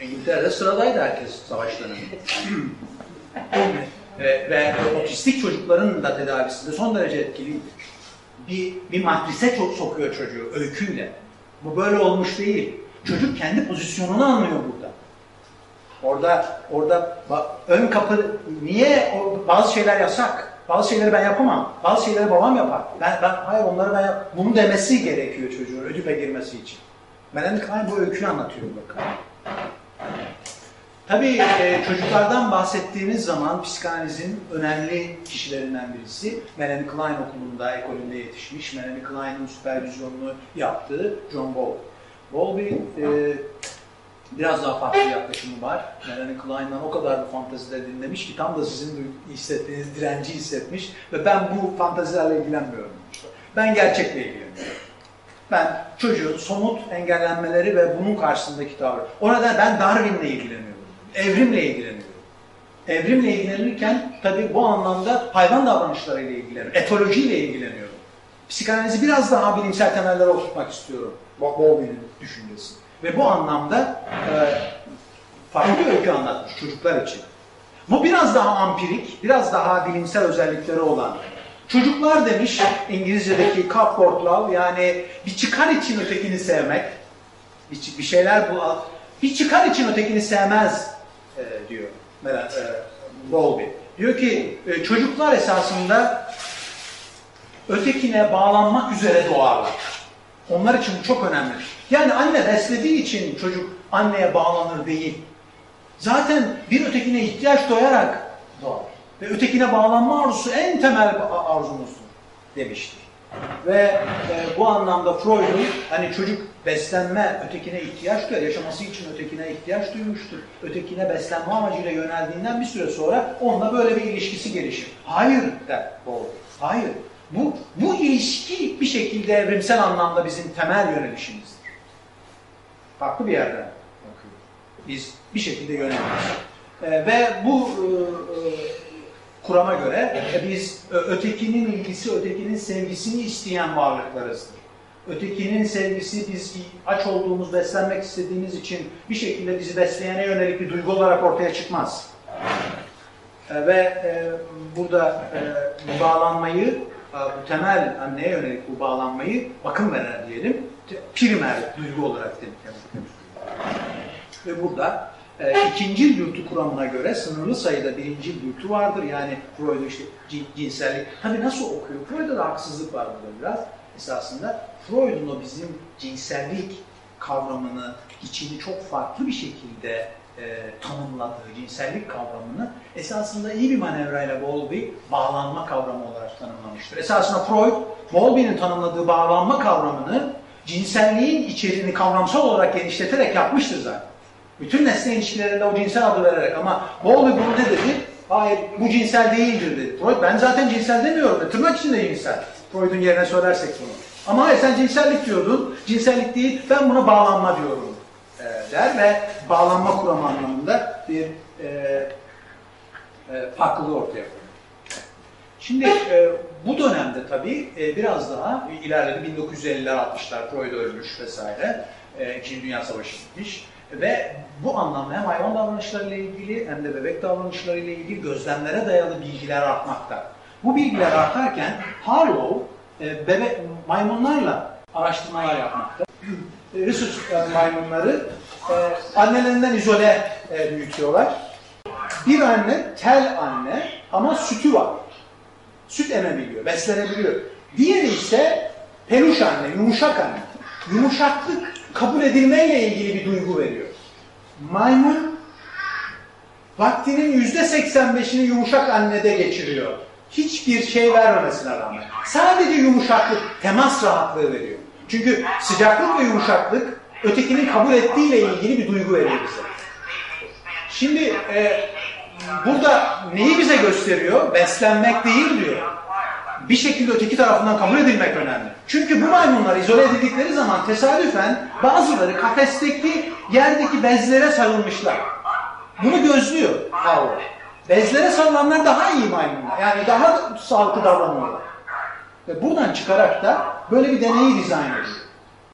İngiltere'de sıradaydı herkes savaş döneminde. ve, otistik çocukların da tedavisinde son derece etkiliydi. Bir, bir matrise çok sokuyor çocuğu öyküyle. Bu böyle olmuş değil. Çocuk kendi pozisyonunu anlıyor burada. Orada orada ön kapı niye o, bazı şeyler yasak? Bazı şeyleri ben yapamam. Bazı şeyleri babam yapar. Ben, ben hayır onları ben yap. Bunu demesi gerekiyor çocuğun ödüpe girmesi için. Melanie Klein bu öykünü anlatıyor bakın. Tabii e, çocuklardan bahsettiğimiz zaman psikanalizin önemli kişilerinden birisi Melanie Klein okulunda, ekolünde yetişmiş, Melanie Klein'in süpervizyonunu yaptığı John Bowlby. Bowlby e, biraz daha farklı bir yaklaşımı var. Melanie Klein'dan o kadar bu fantazileri dinlemiş ki tam da sizin hissettiğiniz direnci hissetmiş ve ben bu fantazilerle ilgilenmiyorum. Ben gerçekle ilgileniyorum. Ben çocuğun somut engellenmeleri ve bunun karşısındaki tavrı. O nedenle ben Darwin'le ilgileniyorum. Evrimle ilgileniyorum. Evrimle ilgilenirken tabii bu anlamda hayvan davranışlarıyla ilgileniyorum. Etolojiyle ilgileniyorum. Psikanalizi biraz daha bilimsel temellere oturtmak istiyorum. Bowlby'nin düşüncesi. Ve bu anlamda e, farklı öykü anlatmış çocuklar için. Bu biraz daha ampirik, biraz daha bilimsel özellikleri olan Çocuklar demiş İngilizce'deki comfort love yani bir çıkar için ötekini sevmek. Bir, bir şeyler bu bir çıkar için ötekini sevmez e, diyor Meral, e, Bowlby. Diyor ki e, çocuklar esasında ötekine bağlanmak üzere doğarlar. Onlar için bu çok önemli. Yani anne beslediği için çocuk anneye bağlanır değil. Zaten bir ötekine ihtiyaç doyarak doğar. Ve ötekine bağlanma arzusu en temel arzumuzdur demiştir. Ve e, bu anlamda Freud'un hani çocuk beslenme ötekine ihtiyaç duyar, yaşaması için ötekine ihtiyaç duymuştur. Ötekine beslenme amacıyla yöneldiğinden bir süre sonra onunla böyle bir ilişkisi gelişir. Hayır der Bowlby. Hayır. Bu, bu ilişki bir şekilde evrimsel anlamda bizim temel yönelişimizdir. Farklı bir yerden bakıyor. Biz bir şekilde yöneliyoruz. E, ve bu e, e kurama göre e, biz ötekinin ilgisi, ötekinin sevgisini isteyen varlıklarızdır. Ötekinin sevgisi biz aç olduğumuz, beslenmek istediğimiz için bir şekilde bizi besleyene yönelik bir duygu olarak ortaya çıkmaz. E, ve e, burada e, bağlanmayı, e, bu temel anneye yönelik bu bağlanmayı bakım veren diyelim, primer duygu olarak dedik. Ve burada e, ikincil dürtü kuramına göre sınırlı sayıda birincil dürtü vardır. Yani Freud'un işte cin- cinsellik. Tabii nasıl okuyor? Freud'da da haksızlık var burada biraz. Esasında Freud'un o bizim cinsellik kavramını, içini çok farklı bir şekilde e, tanımladığı cinsellik kavramını esasında iyi bir manevrayla Bowlby bağlanma kavramı olarak tanımlamıştır. Esasında Freud, Bowlby'nin tanımladığı bağlanma kavramını cinselliğin içeriğini kavramsal olarak genişleterek yapmıştır zaten. Bütün nesne ilişkilerinde o cinsel adı vererek ama Bowlby bunu ne dedi? Hayır bu cinsel değildir dedi. Freud ben zaten cinsel demiyorum. Tırnak içinde cinsel. Freud'un yerine söylersek bunu. Ama hayır sen cinsellik diyordun. Cinsellik değil ben buna bağlanma diyorum e, der ve bağlanma kuramı anlamında bir e, e, farklılığı ortaya koyuyor. Şimdi e, bu dönemde tabii e, biraz daha ilerledi 1950'ler 60'lar Freud ölmüş vesaire. E, İkinci Dünya Savaşı bitmiş. Ve bu anlamda hem hayvan davranışlarıyla ilgili hem de bebek davranışlarıyla ilgili gözlemlere dayalı bilgiler artmakta. Bu bilgiler artarken Harlow e, bebe maymunlarla araştırmalar yapmakta. [CLEARS THROAT] Rhesus e, maymunları e, annelerinden izole e, büyütüyorlar. Bir anne tel anne ama sütü var. Süt emebiliyor, beslenebiliyor. Diğeri ise peluş anne, yumuşak anne. Yumuşaklık kabul edilmeyle ilgili bir duygu veriyor. Maymun vaktinin yüzde seksen beşini yumuşak annede geçiriyor. Hiçbir şey vermemesine rağmen. Sadece yumuşaklık, temas rahatlığı veriyor. Çünkü sıcaklık ve yumuşaklık ötekinin kabul ettiğiyle ilgili bir duygu veriyor bize. Şimdi e, burada neyi bize gösteriyor? Beslenmek değil diyor. Bir şekilde öteki tarafından kabul edilmek önemli. Çünkü bu maymunlar izole edildikleri zaman tesadüfen bazıları kafesteki yerdeki bezlere sarılmışlar. Bunu gözlüyor Howard. Bezlere sarılanlar daha iyi maymunlar. Yani daha sağlıklı davranıyorlar. Ve buradan çıkarak da böyle bir deneyi dizayn ediyor.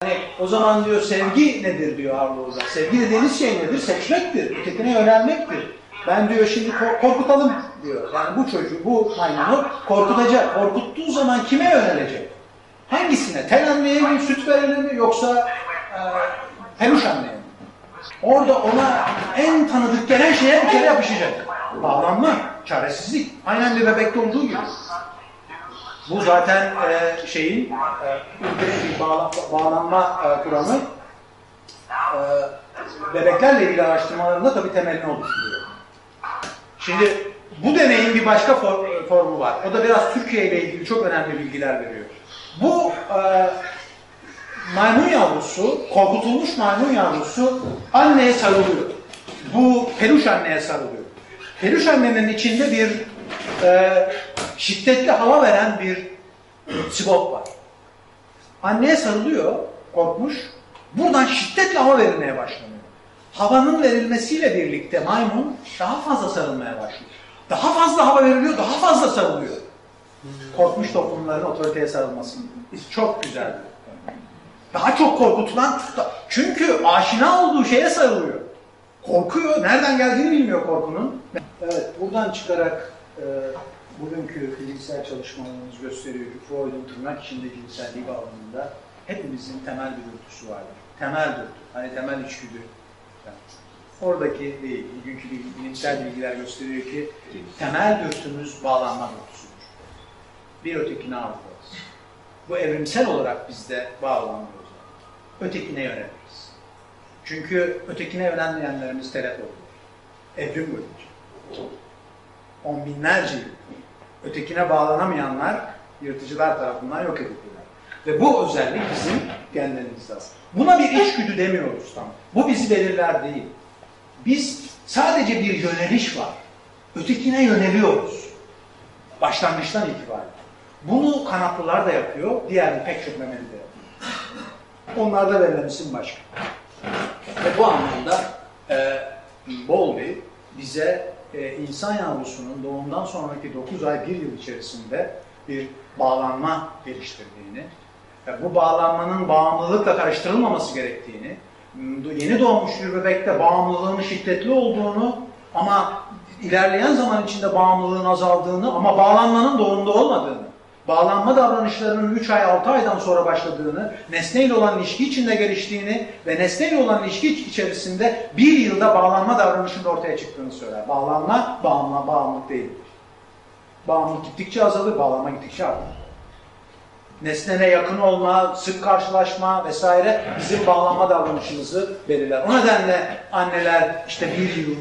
Yani o zaman diyor sevgi nedir diyor Harlow'da. Sevgi dediğiniz şey nedir? Seçmektir, ötekine yönelmektir. Ben diyor şimdi ko- korkutalım diyor. Yani bu çocuğu, bu maymunu korkutacak. Korkuttuğu zaman kime yönelecek? Hangisine? Tel anneye mi, süt verene mi yoksa e, peluş anneye mi? Orada ona en tanıdık gelen şeye bir kere yapışacak. Bağlanma, çaresizlik. Aynen bir bebekte olduğu gibi. Bu zaten e, şeyin e, bağla, bağlanma e, kuramı e, bebeklerle ilgili araştırmalarında tabii temelini oluşturuyor. Şimdi bu deneyin bir başka for- formu var. O da biraz Türkiye ile ilgili çok önemli bilgiler veriyor. Bu e, maymun yavrusu, korkutulmuş maymun yavrusu anneye sarılıyor. Bu peluş anneye sarılıyor. Peluş annenin içinde bir e, şiddetli hava veren bir sibop var. Anneye sarılıyor, korkmuş. Buradan şiddetli hava verilmeye başlanıyor. Havanın verilmesiyle birlikte maymun daha fazla sarılmaya başlıyor. Daha fazla hava veriliyor, daha fazla sarılıyor. Korkmuş toplumların otoriteye sarılması. Çok güzel. Daha çok korkutulan, çünkü aşina olduğu şeye sarılıyor. Korkuyor, nereden geldiğini bilmiyor korkunun. Evet, buradan çıkarak e, bugünkü fiziksel çalışmalarımız gösteriyor ki Freud'un tırnak içinde cinselliği bağlamında hepimizin temel bir dürtüsü vardır. Temel dürtü, hani temel içgüdü. Oradaki değil, bugünkü bil- bilimsel bilgiler gösteriyor ki temel dürtümüz bağlanma dürtüsüdür. Bir ötekine arzularız. Bu evrimsel olarak bizde bağlanmıyoruz. Ötekine yöneliriz. Çünkü ötekine yönelmeyenlerimiz telef oluyor. Evrim boyunca. On binlerce yıl. Ötekine bağlanamayanlar yırtıcılar tarafından yok edildiler. Ve bu özellik bizim genlerimizde. Buna bir içgüdü demiyoruz tam. Bu bizi belirler değil. Biz sadece bir yöneliş var. Ötekine yöneliyoruz. Başlangıçtan itibaren. Bunu kanatlılar da yapıyor, diğer pek çok memeli de yapıyor. Onlarda verilen isim başka. Ve bu anlamda e, Bowlby bize e, insan yavrusunun doğumdan sonraki 9 ay 1 yıl içerisinde bir bağlanma geliştirdiğini, e, bu bağlanmanın bağımlılıkla karıştırılmaması gerektiğini, yeni doğmuş bir bebekte bağımlılığın şiddetli olduğunu ama ilerleyen zaman içinde bağımlılığın azaldığını ama bağlanmanın doğrunda olmadığını, bağlanma davranışlarının 3 ay 6 aydan sonra başladığını, nesneyle olan ilişki içinde geliştiğini ve nesneyle olan ilişki içerisinde bir yılda bağlanma davranışının ortaya çıktığını söyler. Bağlanma, bağımlı, bağımlılık değildir. Bağımlılık gittikçe azalır, bağlanma gittikçe artar. Nesnene yakın olma, sık karşılaşma vesaire bizim bağlanma davranışımızı belirler. O nedenle anneler işte bir yıl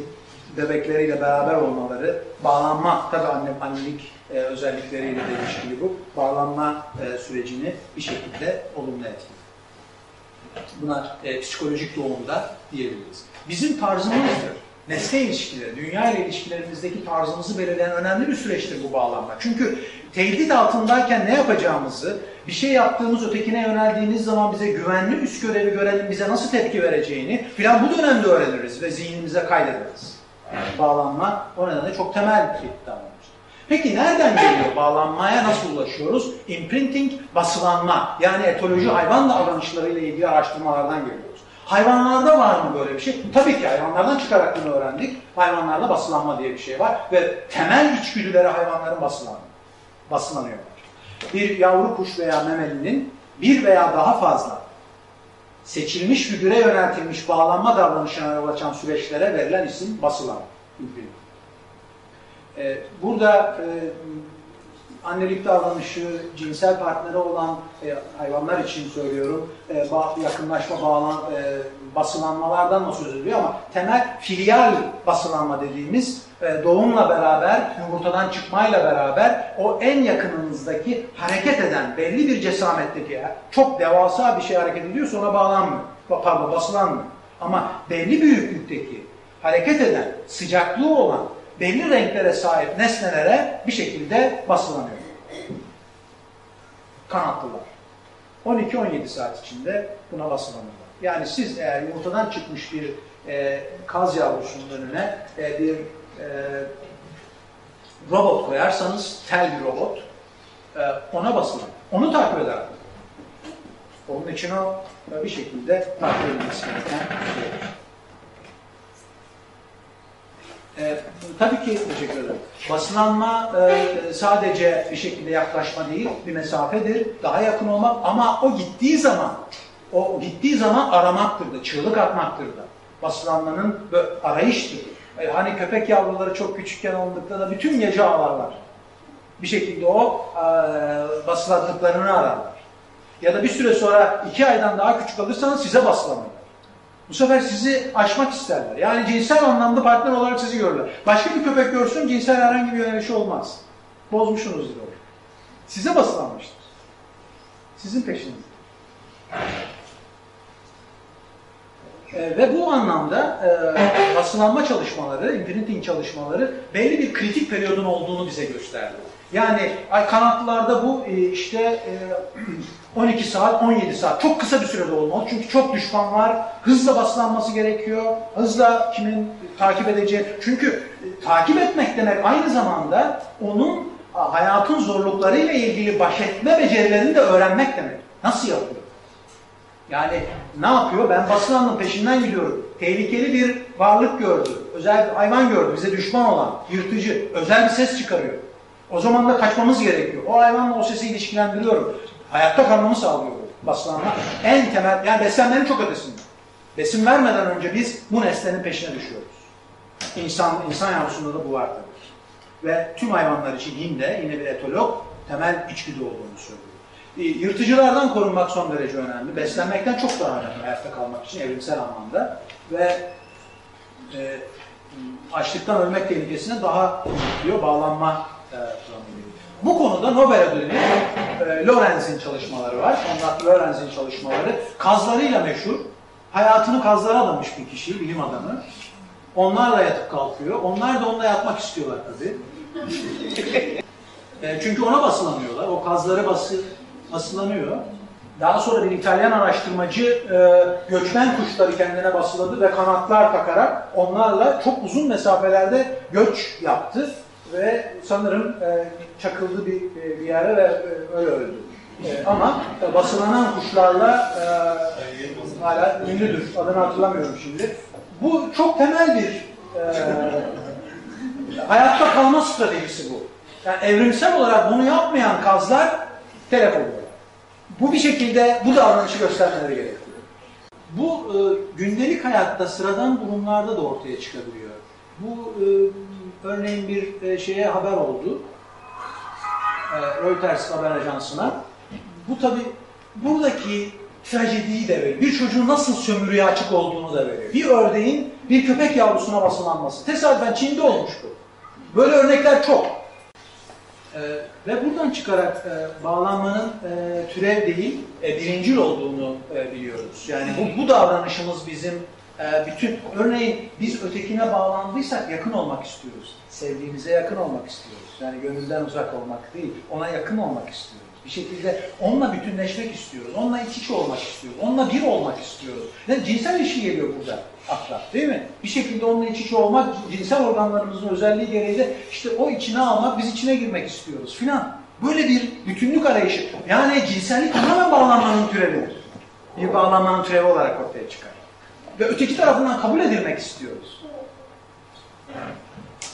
bebekleriyle beraber olmaları, bağlanma, tabi anne, annelik e, özellikleriyle de ilişkili bu, bağlanma e, sürecini bir şekilde olumlu etkiliyor. Buna e, psikolojik doğumda diyebiliriz. Bizim tarzımızdır. Nesne ilişkileri, dünya ile ilişkilerimizdeki tarzımızı belirleyen önemli bir süreçtir bu bağlanma. Çünkü tehdit altındayken ne yapacağımızı, bir şey yaptığımız ötekine yöneldiğimiz zaman bize güvenli üst görevi görenin bize nasıl tepki vereceğini filan bu dönemde öğreniriz ve zihnimize kaydederiz. Bağlanma o nedenle çok temel bir davranış. Peki nereden geliyor? Bağlanmaya nasıl ulaşıyoruz? Imprinting, basılanma. Yani etoloji hayvan davranışlarıyla ilgili araştırmalardan geliyoruz. Hayvanlarda var mı böyle bir şey? Tabii ki hayvanlardan çıkarak bunu öğrendik. Hayvanlarda basılanma diye bir şey var ve temel içgüdüleri hayvanların basılanma. Basılanıyorlar. Bir yavru kuş veya memelinin bir veya daha fazla seçilmiş figüre yöneltilmiş bağlanma davranışına yol açan süreçlere verilen isim basılan. Ee, burada e, annelik davranışı, cinsel partneri olan e, hayvanlar için söylüyorum, e, yakınlaşma, bağlan, e, basılanmalardan da söz ediliyor ama temel filial basılanma dediğimiz e, doğumla beraber, yumurtadan çıkmayla beraber o en yakınınızdaki hareket eden, belli bir cesametteki, çok devasa bir şey hareket ediyor sonra bağlanmıyor, pardon basılanmıyor. Ama belli büyüklükteki, hareket eden, sıcaklığı olan, belli renklere sahip nesnelere bir şekilde basılanıyor. Kanatlılar. 12-17 saat içinde buna basılanırlar. Yani siz eğer yumurtadan çıkmış bir e, kaz yavrusunun önüne e, bir e, robot koyarsanız, tel bir robot, e, ona basılır. Onu takip eder. Onun için o e, bir şekilde takip edilmesi gereken şey. E, tabii ki teşekkür ederim. Basılanma e, sadece bir şekilde yaklaşma değil, bir mesafedir, daha yakın olmak ama o gittiği zaman, o gittiği zaman aramaktır da, çığlık atmaktır da. Basılanmanın arayıştır. E, hani köpek yavruları çok küçükken olduklarında da bütün gece ağlarlar. Bir şekilde o e, basıladıklarını ararlar. Ya da bir süre sonra iki aydan daha küçük alırsanız size basılamayın. Bu sefer sizi aşmak isterler. Yani cinsel anlamda partner olarak sizi görürler. Başka bir köpek görsün cinsel herhangi bir yönelişi olmaz. Bozmuşsunuzdur onu. Size basılanmıştır. Sizin peşinizde. E, ve bu anlamda e, basılanma çalışmaları, imprinting çalışmaları belli bir kritik periyodun olduğunu bize gösterdi. Yani kanatlılarda bu e, işte e, [CLEARS THROAT] 12 saat, 17 saat çok kısa bir sürede olmalı. Çünkü çok düşman var, hızla basılanması gerekiyor, hızla kimin takip edeceği. Çünkü e, takip etmek demek aynı zamanda onun hayatın zorluklarıyla ilgili baş etme becerilerini de öğrenmek demek. Nasıl yapıyor? Yani ne yapıyor? Ben basılanın peşinden gidiyorum. Tehlikeli bir varlık gördü. Özel bir hayvan gördü. Bize düşman olan, yırtıcı. Özel bir ses çıkarıyor. O zaman da kaçmamız gerekiyor. O hayvanla o sesi ilişkilendiriyorum. Hayatta kalmamı sağlıyor basılanma. En temel, yani beslenmenin çok ötesinde. Besin vermeden önce biz bu nesnenin peşine düşüyoruz. İnsan, insan yavrusunda da bu var tabii. Ve tüm hayvanlar için yine, yine bir etolog temel içgüdü olduğunu söylüyor. E, yırtıcılardan korunmak son derece önemli. Beslenmekten çok daha önemli hayatta kalmak için evrimsel anlamda. Ve e, açlıktan ölmek tehlikesine daha diyor bağlanma e, bu konuda Nobel ödülünü e, Lorenz'in çalışmaları var. Konrad Lorenz'in çalışmaları. Kazlarıyla meşhur. Hayatını kazlara adamış bir kişi, bilim adamı. Onlarla yatıp kalkıyor. Onlar da onunla yatmak istiyorlar tabii. [LAUGHS] e, çünkü ona basılamıyorlar. O kazları bası, basılanıyor. Daha sonra bir İtalyan araştırmacı e, göçmen kuşları kendine basıladı ve kanatlar takarak onlarla çok uzun mesafelerde göç yaptı ve sanırım e, çakıldı bir, e, bir yere ve e, öyle öldü. E, ama e, basılanan kuşlarla e, hala ünlüdür. Adını hatırlamıyorum şimdi. Bu çok temel bir e, hayatta kalma stratejisi bu. Yani evrimsel olarak bunu yapmayan kazlar telef oluyorlar. Bu bir şekilde bu davranışı göstermeleri gerekiyor. Bu e, gündelik hayatta sıradan durumlarda da ortaya çıkabiliyor. Bu e, örneğin bir e, şeye haber oldu. E, Reuters haber ajansına. Bu tabi buradaki trajediyi de veriyor. Bir çocuğun nasıl sömürüye açık olduğunu da veriyor. Bir ördeğin bir köpek yavrusuna basılanması. Tesadüfen Çin'de olmuş bu. Böyle örnekler çok. Ee, ve buradan çıkarak e, bağlanmanın e, türev değil, e, birincil olduğunu e, biliyoruz. Yani bu, bu davranışımız bizim e, bütün, örneğin biz ötekine bağlandıysak yakın olmak istiyoruz. Sevdiğimize yakın olmak istiyoruz. Yani gönülden uzak olmak değil, ona yakın olmak istiyoruz. Bir şekilde onunla bütünleşmek istiyoruz. Onunla iç içe olmak istiyoruz. Onunla bir olmak istiyoruz. Yani cinsel ilişki geliyor burada akla. Değil mi? Bir şekilde onunla iç içe olmak, cinsel organlarımızın özelliği gereği de işte o içine almak, biz içine girmek istiyoruz filan. Böyle bir bütünlük arayışı. Yani cinsellik tamamen bağlanmanın türevidir. Bir bağlanmanın türevi olarak ortaya çıkar. Ve öteki tarafından kabul edilmek istiyoruz.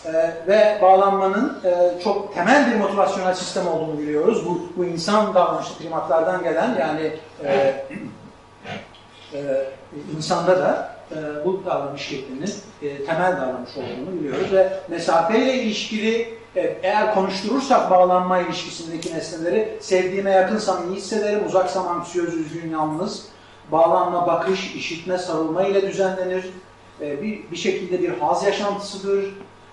Ee, ve bağlanmanın e, çok temel bir motivasyonel sistem olduğunu biliyoruz. Bu, bu insan davranışı primatlardan gelen yani e, e, insanda da e, bu davranış şeklinin e, temel davranış olduğunu biliyoruz ve mesafeyle ilişkili e, eğer konuşturursak bağlanma ilişkisindeki nesneleri sevdiğime yakınsam iyi hissederim, uzaksam anksiyöz, üzgün, yalnız. Bağlanma, bakış, işitme, sarılma ile düzenlenir. E, bir, bir şekilde bir haz yaşantısıdır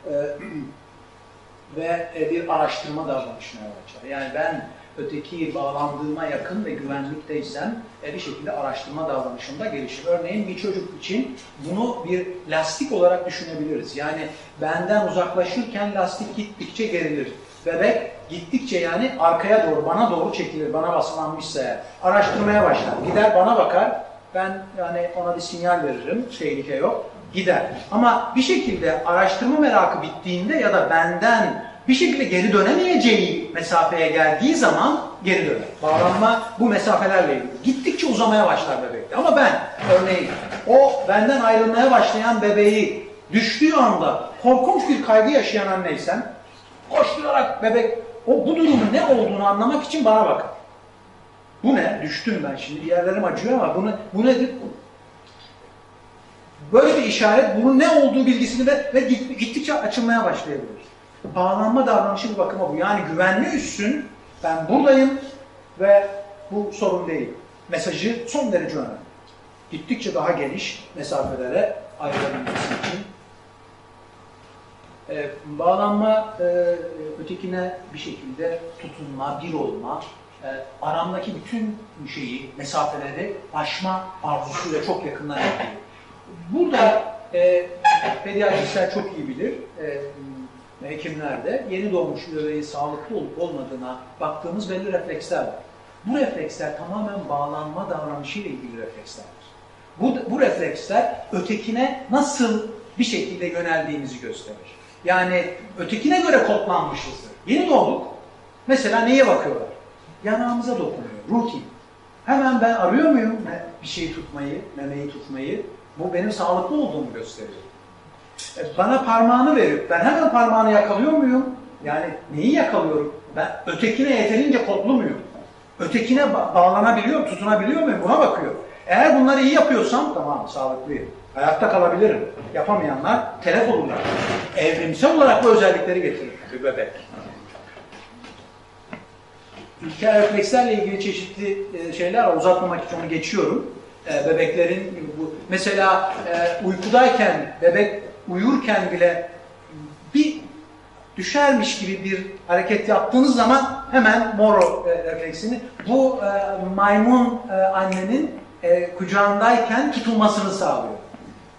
e, [CLEARS THROAT] ve e, bir araştırma davranışına yol açar. Yani ben öteki bağlandığıma yakın ve güvenlikteysem e, bir şekilde araştırma davranışında gelişir. Örneğin bir çocuk için bunu bir lastik olarak düşünebiliriz. Yani benden uzaklaşırken lastik gittikçe gerilir. Bebek gittikçe yani arkaya doğru, bana doğru çekilir, bana basılanmışsa eğer. Araştırmaya başlar. Gider bana bakar, ben yani ona bir sinyal veririm, tehlike yok, gider. Ama bir şekilde araştırma merakı bittiğinde ya da benden bir şekilde geri dönemeyeceği mesafeye geldiği zaman geri döner. Bağlanma bu mesafelerle ilgili. Gittikçe uzamaya başlar bebekte. Ama ben örneğin o benden ayrılmaya başlayan bebeği düştüğü anda korkunç bir kaygı yaşayan anneysem koşturarak bebek o bu durumun ne olduğunu anlamak için bana bakar. Bu ne? Düştüm ben şimdi. Yerlerim acıyor ama bunu, bu nedir? Böyle bir işaret bunun ne olduğu bilgisini ve, ve gittikçe açılmaya başlayabilir. Bağlanma davranışı bir bakıma bu. Yani güvenli üssün, ben buradayım ve bu sorun değil. Mesajı son derece önemli. Gittikçe daha geniş mesafelere ayrılabilmesi için. Ee, bağlanma e, ötekine bir şekilde tutunma, bir olma, e, aramdaki bütün şeyi, mesafeleri aşma arzusuyla çok yakından yapıyor. Burada e, pediatristler çok iyi bilir. E, hekimlerde yeni doğmuş bebeğin sağlıklı olup olmadığına baktığımız belli refleksler var. Bu refleksler tamamen bağlanma davranışıyla ilgili reflekslerdir. Bu, bu refleksler ötekine nasıl bir şekilde yöneldiğimizi gösterir. Yani ötekine göre kodlanmışızdır. Yeni doğduk. Mesela neye bakıyorlar? Yanağımıza dokunuyor. Rutin. Hemen ben arıyor muyum bir şeyi tutmayı, memeyi tutmayı? Bu benim sağlıklı olduğumu gösteriyor. E, bana parmağını verip ben hemen parmağını yakalıyor muyum? Yani neyi yakalıyorum? Ben ötekine yeterince kodlu muyum? Ötekine ba bağlanabiliyor tutunabiliyor muyum? Buna bakıyor. Eğer bunları iyi yapıyorsam tamam sağlıklıyım. Hayatta kalabilirim. Yapamayanlar telef olurlar. Evrimsel olarak bu özellikleri getirir bir bebek. İlkel reflekslerle ilgili çeşitli e, şeyler var. Uzatmamak için onu geçiyorum. E, bebeklerin bu mesela e, uykudayken bebek uyurken bile bir düşermiş gibi bir hareket yaptığınız zaman hemen moro refleksini bu maymun annenin kucağındayken tutulmasını sağlıyor.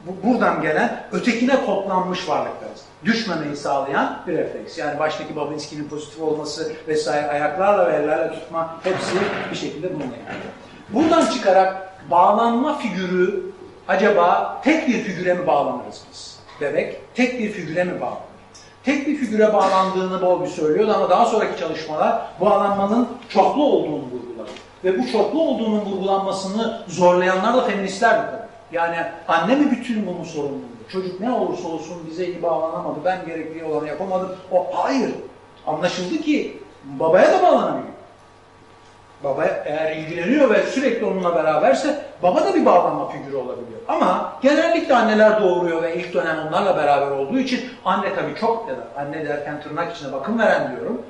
Bu, buradan gelen ötekine kodlanmış varlıklarız. Düşmemeyi sağlayan bir refleks. Yani baştaki Babinski'nin pozitif olması vesaire ayaklarla ve ellerle tutma hepsi bir şekilde bununla ilgili. Buradan çıkarak bağlanma figürü acaba tek bir figüre mi bağlanırız biz? bebek tek bir figüre mi bağlı? Tek bir figüre bağlandığını Bowlby söylüyordu ama daha sonraki çalışmalar bağlanmanın çoklu olduğunu vurguladı. Ve bu çoklu olduğunun vurgulanmasını zorlayanlar da feministlerdi tabii. Yani anne mi bütün bunun sorumluluğu? Çocuk ne olursa olsun bize iyi bağlanamadı, ben gerekli olanı yapamadım. O hayır. Anlaşıldı ki babaya da bağlanamıyor. Baba eğer ilgileniyor ve sürekli onunla beraberse baba da bir bağlanma figürü olabiliyor. Ama genellikle anneler doğuruyor ve ilk dönem onlarla beraber olduğu için anne tabii çok ya da anne derken tırnak içine bakım veren diyorum.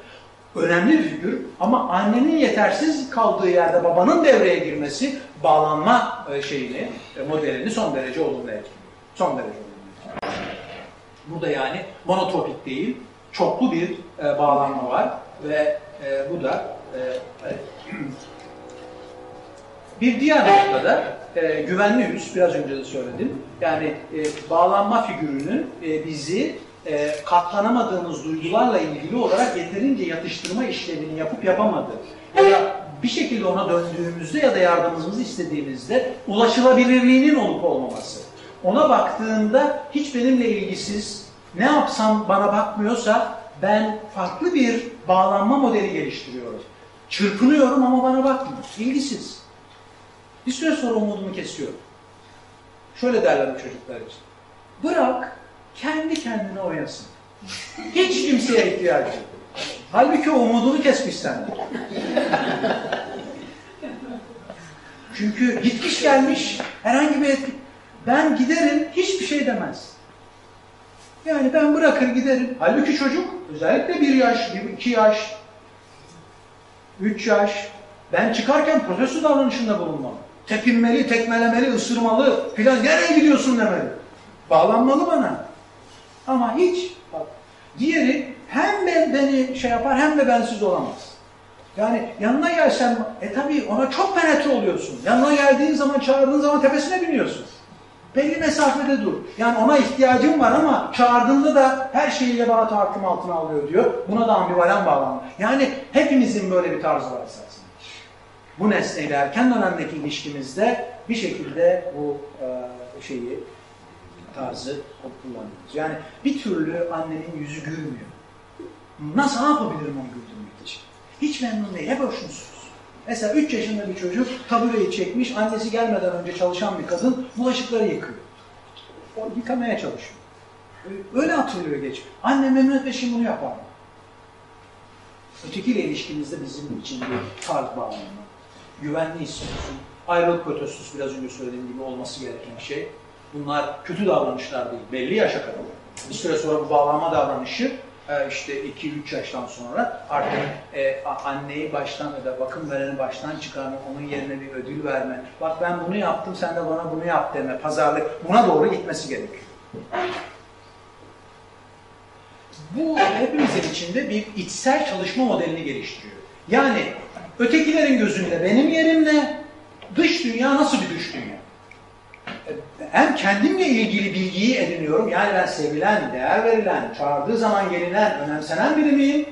Önemli bir figür ama annenin yetersiz kaldığı yerde babanın devreye girmesi bağlanma e, şeyini, e, modelini son derece olumlu etkiliyor. Son derece olumlu etkiliyor. Burada yani monotropik değil, çoklu bir e, bağlanma var ve bu da bir diğer noktada e, güvenli üs, biraz önce de söyledim. Yani e, bağlanma figürünün e, bizi e, katlanamadığımız duygularla ilgili olarak yeterince yatıştırma işlevini yapıp yapamadığı ya da bir şekilde ona döndüğümüzde ya da yardımımızı istediğimizde ulaşılabilirliğinin olup olmaması. Ona baktığında hiç benimle ilgisiz, ne yapsam bana bakmıyorsa ben farklı bir bağlanma modeli geliştiriyorum. Çırpınıyorum ama bana bakmıyor. İlgisiz. Bir süre sonra umudumu kesiyorum. Şöyle derler bu çocuklar için. Bırak kendi kendine oynasın. Hiç kimseye ihtiyacı yok. Halbuki o umudunu kesmiş senden. Çünkü gitmiş gelmiş herhangi bir etki. Ben giderim hiçbir şey demez. Yani ben bırakır giderim. Halbuki çocuk özellikle bir yaş, iki yaş, üç yaş. Ben çıkarken protesto davranışında bulunmam. Tepinmeli, tekmelemeli, ısırmalı filan nereye gidiyorsun demeli. Bağlanmalı bana. Ama hiç bak. Diğeri hem ben, beni şey yapar hem de bensiz olamaz. Yani yanına gelsem, e tabi ona çok penetre oluyorsun. Yanına geldiğin zaman, çağırdığın zaman tepesine biniyorsun. Belli mesafede dur. Yani ona ihtiyacım var ama çağırdığında da her şeyiyle bana tahakküm altına alıyor diyor. Buna da ambivalan bağlanma. Yani hepimizin böyle bir tarzı var esasında. Bu nesneyle erken dönemdeki ilişkimizde bir şekilde bu e, şeyi, tarzı kullanıyoruz. Yani bir türlü annenin yüzü gülmüyor. Nasıl yapabilirim onu güldürmek için? Hiç memnun değil, hep hoşnutsuz. Mesela 3 yaşında bir çocuk tabureyi çekmiş, annesi gelmeden önce çalışan bir kadın bulaşıkları yıkıyor. O yıkamaya çalışıyor. Öyle hatırlıyor geç. Anne memnun etme şimdi bunu yapar mı? Ötekiyle ilişkimizde bizim için bir tarz bağlanma. Güvenli hissediyorsun. Ayrılık protestosu biraz önce söylediğim gibi olması gereken şey. Bunlar kötü davranışlar değil. Belli yaşa kadar. Bir süre sonra bu bağlanma davranışı e, işte 2-3 yaştan sonra artık e, anneyi baştan ya da bakım vereni baştan çıkarma, onun yerine bir ödül verme. Bak ben bunu yaptım, sen de bana bunu yap deme. Pazarlık buna doğru gitmesi gerekiyor. Bu hepimizin içinde bir içsel çalışma modelini geliştiriyor. Yani ötekilerin gözünde benim yerimle dış dünya nasıl bir dış dünya? Hem kendimle ilgili bilgiyi ediniyorum. Yani ben sevilen, değer verilen, çağırdığı zaman gelinen, önemsenen biri miyim?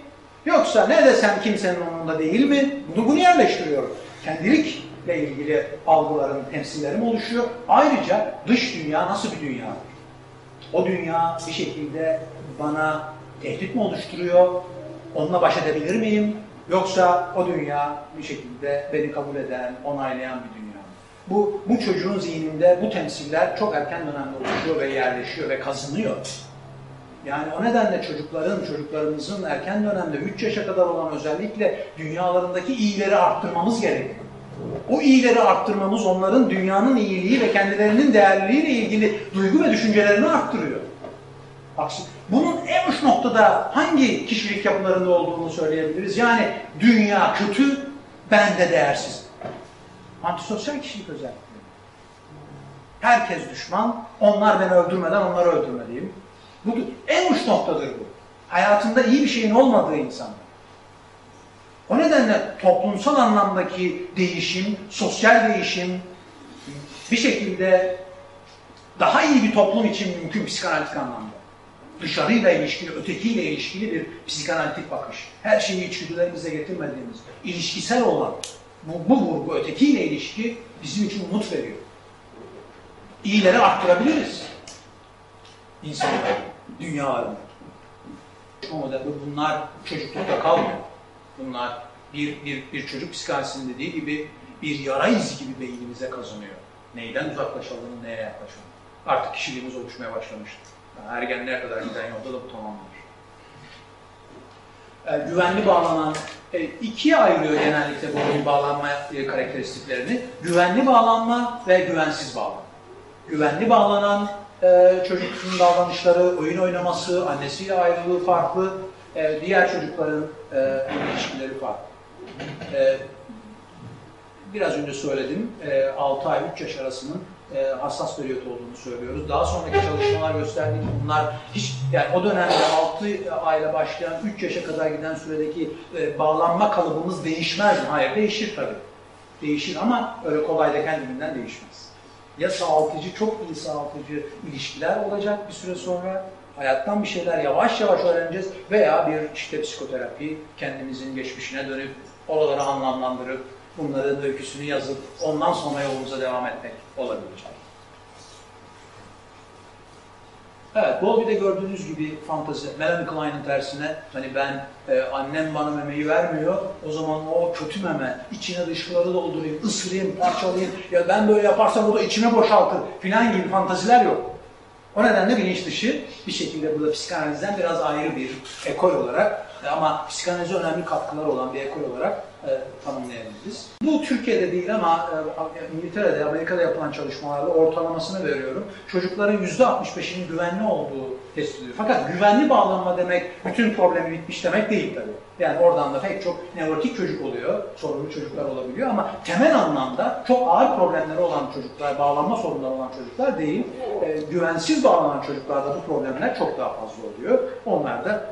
Yoksa ne desem kimsenin umurunda değil mi? Bunu, bunu yerleştiriyorum. Kendilikle ilgili algılarım, temsillerim oluşuyor. Ayrıca dış dünya nasıl bir dünya? O dünya bir şekilde bana tehdit mi oluşturuyor? Onunla baş edebilir miyim? Yoksa o dünya bir şekilde beni kabul eden, onaylayan bir dünya. Bu, bu çocuğun zihninde bu temsiller çok erken dönemde oluşuyor ve yerleşiyor ve kazınıyor. Yani o nedenle çocukların, çocuklarımızın erken dönemde 3 yaşa kadar olan özellikle dünyalarındaki iyileri arttırmamız gerekiyor. O iyileri arttırmamız onların dünyanın iyiliği ve kendilerinin değerliliğiyle ilgili duygu ve düşüncelerini arttırıyor. Aksi, bunun en uç noktada hangi kişilik yapılarında olduğunu söyleyebiliriz. Yani dünya kötü, ben de değersiz. Antisosyal kişilik özellikleri. Herkes düşman, onlar beni öldürmeden onları öldürmeliyim. Bu en uç noktadır bu. Hayatında iyi bir şeyin olmadığı insanlar. O nedenle toplumsal anlamdaki değişim, sosyal değişim bir şekilde daha iyi bir toplum için mümkün psikanalitik anlamda. Dışarıyla ilişkili, ötekiyle ilişkili bir psikanalitik bakış. Her şeyi içgüdülerimize getirmediğimiz, ilişkisel olan bu, bu vurgu, ötekiyle ilişki bizim için umut veriyor. İyileri arttırabiliriz. İnsanlar, dünyalarında. O modelde bunlar çocuklukta kalmıyor. Bunlar bir, bir, bir çocuk psikanalisinin dediği gibi bir yara izi gibi beynimize kazanıyor. Neyden uzaklaşalım, neye yaklaşalım? Artık kişiliğimiz oluşmaya başlamıştı. Yani ergenliğe kadar giden yolda da bu tamamlanır. E, güvenli bağlanan, e, ikiye ayırıyor genellikle bu oyun bağlanma e, karakteristiklerini. Güvenli bağlanma ve güvensiz bağlanma. Güvenli bağlanan e, çocukun davranışları, oyun oynaması, annesiyle ayrılığı farklı, e, diğer çocukların e, ilişkileri farklı. E, biraz önce söyledim, e, 6 ay 3 yaş arasının e, hassas periyot olduğunu söylüyoruz. Daha sonraki çalışmalar gösterdi ki bunlar hiç yani o dönemde 6 ayla başlayan 3 yaşa kadar giden süredeki e, bağlanma kalıbımız değişmez mi? Hayır değişir tabii. Değişir ama öyle kolay da kendiliğinden değişmez. Ya sağaltıcı, çok iyi sağaltıcı ilişkiler olacak bir süre sonra hayattan bir şeyler yavaş yavaş öğreneceğiz veya bir işte psikoterapi kendimizin geçmişine dönüp oraları anlamlandırıp bunların öyküsünü yazıp ondan sonra yolumuza devam etmek olabilecek. Evet, Bowlby'de gördüğünüz gibi fantazi, Melanie Klein'in tersine hani ben e, annem bana memeyi vermiyor, o zaman o kötü meme, içine dışkıları doldurayım, ısırayım, parçalayayım, ya ben böyle yaparsam o da içime boşaltır filan gibi fantaziler yok. O nedenle bilinç dışı bir şekilde burada psikanalizden biraz ayrı bir ekol olarak ama psikanalize önemli katkıları olan bir ekol olarak e, tanımlayabiliriz. Bu Türkiye'de değil ama e, İngiltere'de, Amerika'da yapılan çalışmalarda ortalamasını veriyorum. Çocukların %65'inin güvenli olduğu tespit ediliyor. Fakat güvenli bağlanma demek bütün problemi bitmiş demek değil tabii. Yani oradan da pek çok nevrotik çocuk oluyor, sorunlu çocuklar olabiliyor ama temel anlamda çok ağır problemleri olan çocuklar, bağlanma sorunları olan çocuklar değil. E, güvensiz bağlanan çocuklarda bu problemler çok daha fazla oluyor. Onlar da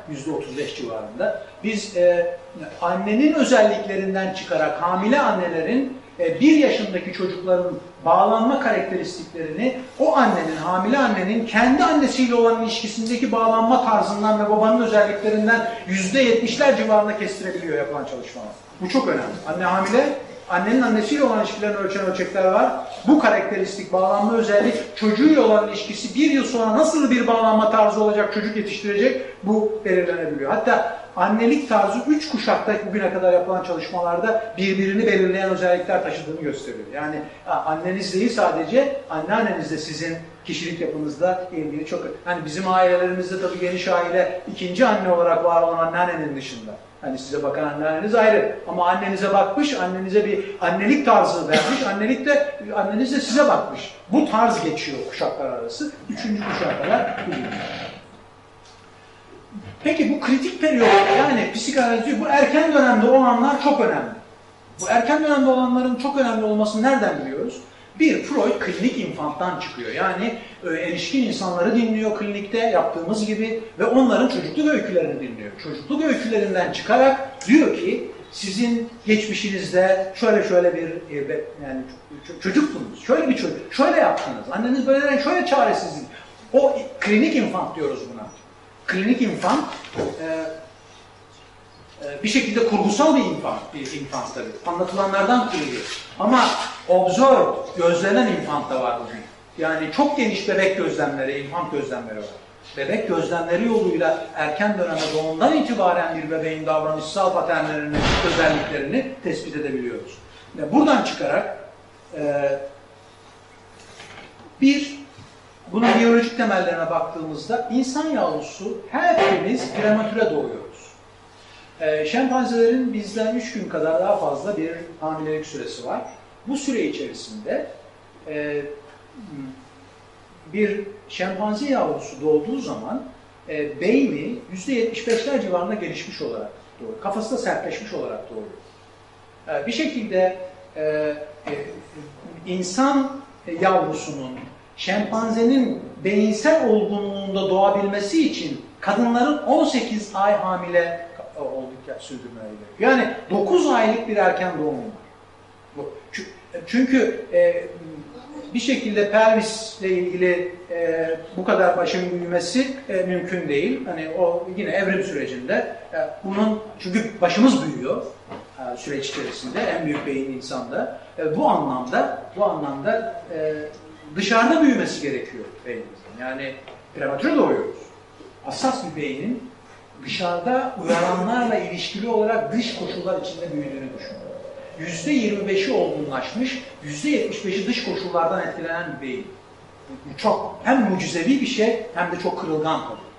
%35 civarında. Biz e, annenin özelliklerinden çıkarak hamile annelerin bir yaşındaki çocukların bağlanma karakteristiklerini o annenin, hamile annenin kendi annesiyle olan ilişkisindeki bağlanma tarzından ve babanın özelliklerinden yüzde yetmişler civarında kestirebiliyor yapılan çalışmalar. Bu çok önemli. Anne hamile, annenin annesiyle olan ilişkilerini ölçen ölçekler var. Bu karakteristik bağlanma özellik çocuğuyla olan ilişkisi bir yıl sonra nasıl bir bağlanma tarzı olacak, çocuk yetiştirecek bu belirlenebiliyor. Hatta annelik tarzı üç kuşakta bugüne kadar yapılan çalışmalarda birbirini belirleyen özellikler taşıdığını gösteriyor. Yani anneniz değil sadece anneanneniz de sizin kişilik yapınızda ilgili çok... Hani bizim ailelerimizde tabii geniş aile ikinci anne olarak var olan anneannenin dışında. Hani size bakan anneanneniz ayrı. Ama annenize bakmış, annenize bir annelik tarzı vermiş. Annelik de, anneniz de size bakmış. Bu tarz geçiyor kuşaklar arası. Üçüncü kuşağa kadar. Peki bu kritik periyot yani psikanaliz bu erken dönemde olanlar çok önemli. Bu erken dönemde olanların çok önemli olmasını nereden biliyoruz? Bir, Freud klinik infanttan çıkıyor. Yani e, erişkin insanları dinliyor klinikte yaptığımız gibi ve onların çocukluk öykülerini dinliyor. Çocukluk öykülerinden çıkarak diyor ki sizin geçmişinizde şöyle şöyle bir e, yani çocuktunuz, şöyle bir çocuk, şöyle yaptınız, anneniz böyle şöyle çaresizlik. O klinik infant diyoruz buna klinik infant e, e, bir şekilde kurgusal bir infant, bir infant tabii. Anlatılanlardan kuruluyor. Ama observed, gözlenen infant da var bugün. Yani çok geniş bebek gözlemleri, infant gözlemleri var. Bebek gözlemleri yoluyla erken dönemde doğumdan itibaren bir bebeğin davranışsal paternlerini, özelliklerini tespit edebiliyoruz. Ve buradan çıkarak e, bir bunun biyolojik temellerine baktığımızda insan yavrusu hepimiz prematüre doğuyoruz. Ee, şempanzelerin bizden 3 gün kadar daha fazla bir hamilelik süresi var. Bu süre içerisinde e, bir şempanze yavrusu doğduğu zaman e, beyni %75'ler civarında gelişmiş olarak doğuyor. Kafası da sertleşmiş olarak doğuyor. E, bir şekilde e, insan yavrusunun şempanzenin beyinsel olgunluğunda doğabilmesi için kadınların 18 ay hamile oldukça sürdürmeleri gerekiyor. Yani 9 aylık bir erken doğum var. Çünkü e, bir şekilde pelvisle ilgili e, bu kadar başın büyümesi e, mümkün değil. Hani o yine evrim sürecinde e, bunun çünkü başımız büyüyor e, süreç içerisinde en büyük beyin insanda. E, bu anlamda bu anlamda e, dışarıda büyümesi gerekiyor beynimizin. Yani prematür doğuyoruz. Hassas bir beynin dışarıda uyaranlarla ilişkili olarak dış koşullar içinde büyüdüğünü düşünüyor. %25'i olgunlaşmış, %75'i dış koşullardan etkilenen bir beyin. Bu çok hem mucizevi bir şey hem de çok kırılgan tabii.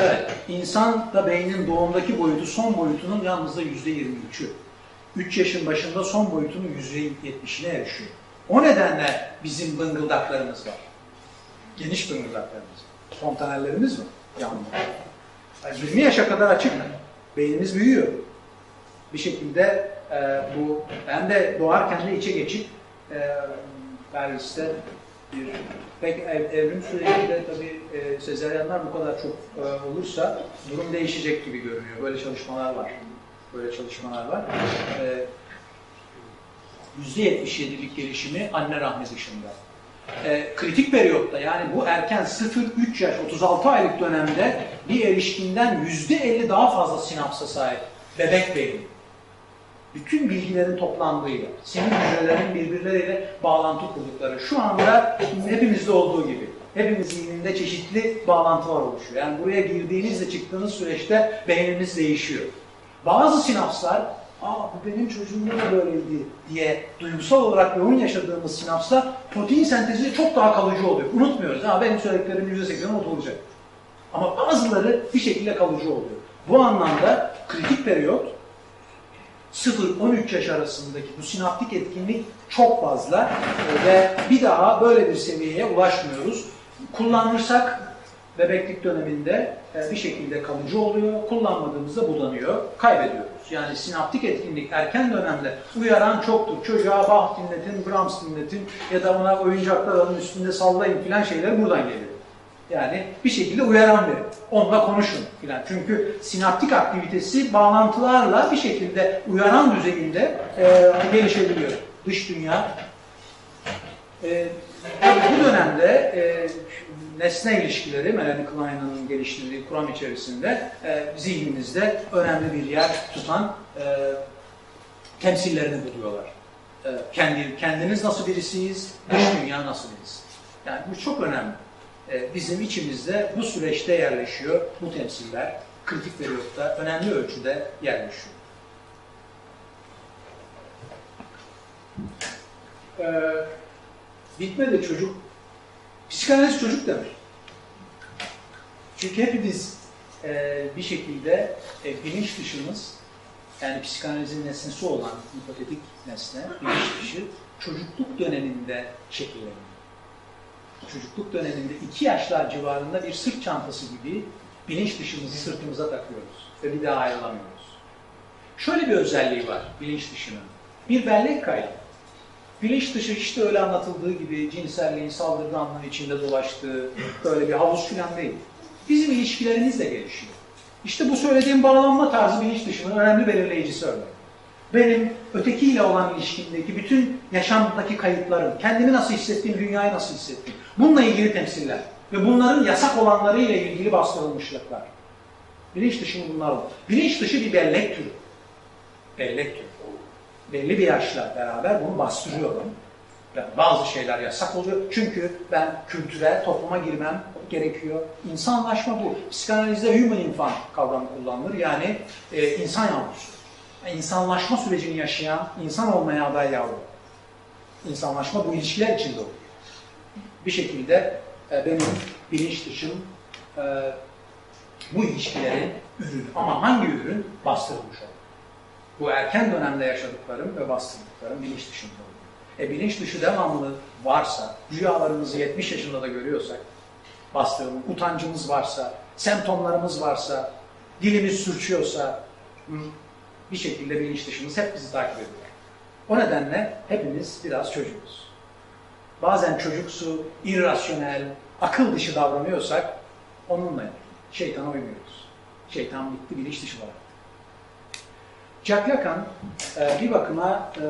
Evet, insan da beynin doğumdaki boyutu son boyutunun yalnızca %23'ü. 3 yaşın başında son boyutunun %70'ine erişiyor. O nedenle bizim bıngıldaklarımız var. Geniş bıngıldaklarımız var. Spontanellerimiz mi? Yani 20 yaşa kadar açık. Beynimiz büyüyor. Bir şekilde e, bu, ben de doğarken de içe geçip e, Paris'te bir pek ev, evrim sürecinde tabii e, sezeryanlar bu kadar çok e, olursa durum değişecek gibi görünüyor. Böyle çalışmalar var. Böyle çalışmalar var. E, %77'lik gelişimi anne rahmi dışında. E, kritik periyotta yani bu erken 0-3 yaş 36 aylık dönemde bir erişkinden %50 daha fazla sinapsa sahip bebek beyni. Bütün bilgilerin toplandığıyla, sinir hücrelerin birbirleriyle bağlantı kurdukları. Şu anda hepimizde olduğu gibi. Hepimiz zihninde çeşitli bağlantılar oluşuyor. Yani buraya girdiğinizle çıktığınız süreçte beyniniz değişiyor. Bazı sinapslar aa bu benim çocuğumda da böyleydi diye duygusal olarak yoğun yaşadığımız sinapslar protein sentezi çok daha kalıcı oluyor. Unutmuyoruz. Ha benim söylediklerimin %80'i unutulacak. Ama bazıları bir şekilde kalıcı oluyor. Bu anlamda kritik periyot 0-13 yaş arasındaki bu sinaptik etkinlik çok fazla ve bir daha böyle bir seviyeye ulaşmıyoruz. Kullanırsak bebeklik döneminde bir şekilde kalıcı oluyor, kullanmadığımızda budanıyor, kaybediyoruz. Yani sinaptik etkinlik erken dönemde uyaran çoktur. Çocuğa Bach dinletin, Brahms dinletin ya da ona oyuncaklar alın üstünde sallayın filan şeyler buradan geliyor. Yani bir şekilde uyaran verin. Onunla konuşun filan. Çünkü sinaptik aktivitesi bağlantılarla bir şekilde uyaran düzeyinde e, gelişebiliyor. Dış dünya. E, bu dönemde e, nesne ilişkileri, Melanie Klein'ın geliştirdiği kuram içerisinde e, zihnimizde önemli bir yer tutan e, temsillerini buluyorlar. E, kendi, kendiniz nasıl birisiyiz, dış dünya nasıl birisi. Yani bu çok önemli. E, bizim içimizde bu süreçte yerleşiyor bu temsiller. Kritik periyotta önemli ölçüde yerleşiyor. Ee, bitmedi çocuk. Psikanaliz çocuk demek. Çünkü hepimiz e, bir şekilde e, bilinç dışımız, yani psikanalizin nesnesi olan hipotetik nesne, bilinç dışı, çocukluk döneminde şekilleniyor. Çocukluk döneminde iki yaşlar civarında bir sırt çantası gibi bilinç dışımızı sırtımıza takıyoruz ve bir daha ayrılamıyoruz. Şöyle bir özelliği var bilinç dışının. Bir bellek kaydı. Bilinç dışı işte öyle anlatıldığı gibi cinselliğin, saldırganlığı içinde dolaştığı böyle bir havuz filan değil. Bizim ilişkilerimiz de gelişiyor. İşte bu söylediğim bağlanma tarzı bilinç dışının önemli belirleyicisi örneğin. Benim ötekiyle olan ilişkimdeki bütün yaşamdaki kayıtlarım, kendimi nasıl hissettiğim, dünyayı nasıl hissettiğim, bununla ilgili temsiller ve bunların yasak olanlarıyla ilgili bastırılmışlıklar. Bilinç dışı bunlar var. Bilinç dışı bir bellek türü. Bellek türü. Belli bir yaşla beraber bunu bastırıyorum. Yani bazı şeyler yasak oluyor. Çünkü ben kültüre, topluma girmem gerekiyor. İnsanlaşma bu. Psikanalizde human infant kavramı kullanılır. Yani e, insan yavrusu. Yani insanlaşma sürecini yaşayan, insan olmaya aday yavru. İnsanlaşma bu ilişkiler içinde oluyor. Bir şekilde e, benim bilinç dışım e, bu ilişkilerin ürünü. Ama hangi ürün? Bastırılmış olur. Bu erken dönemde yaşadıklarım ve bastırdıklarım bilinç dışında oluyor. E bilinç dışı devamlı varsa, rüyalarımızı 70 yaşında da görüyorsak, bastırılmış, utancımız varsa, semptomlarımız varsa, dilimiz sürçüyorsa, bir şekilde bilinç dışımız hep bizi takip ediyor. O nedenle hepimiz biraz çocukuz. Bazen çocuksu, irrasyonel, akıl dışı davranıyorsak onunla şeytana uymuyoruz. Şeytan bitti, bilinç dışı var. Jack Lacan e, bir bakıma e,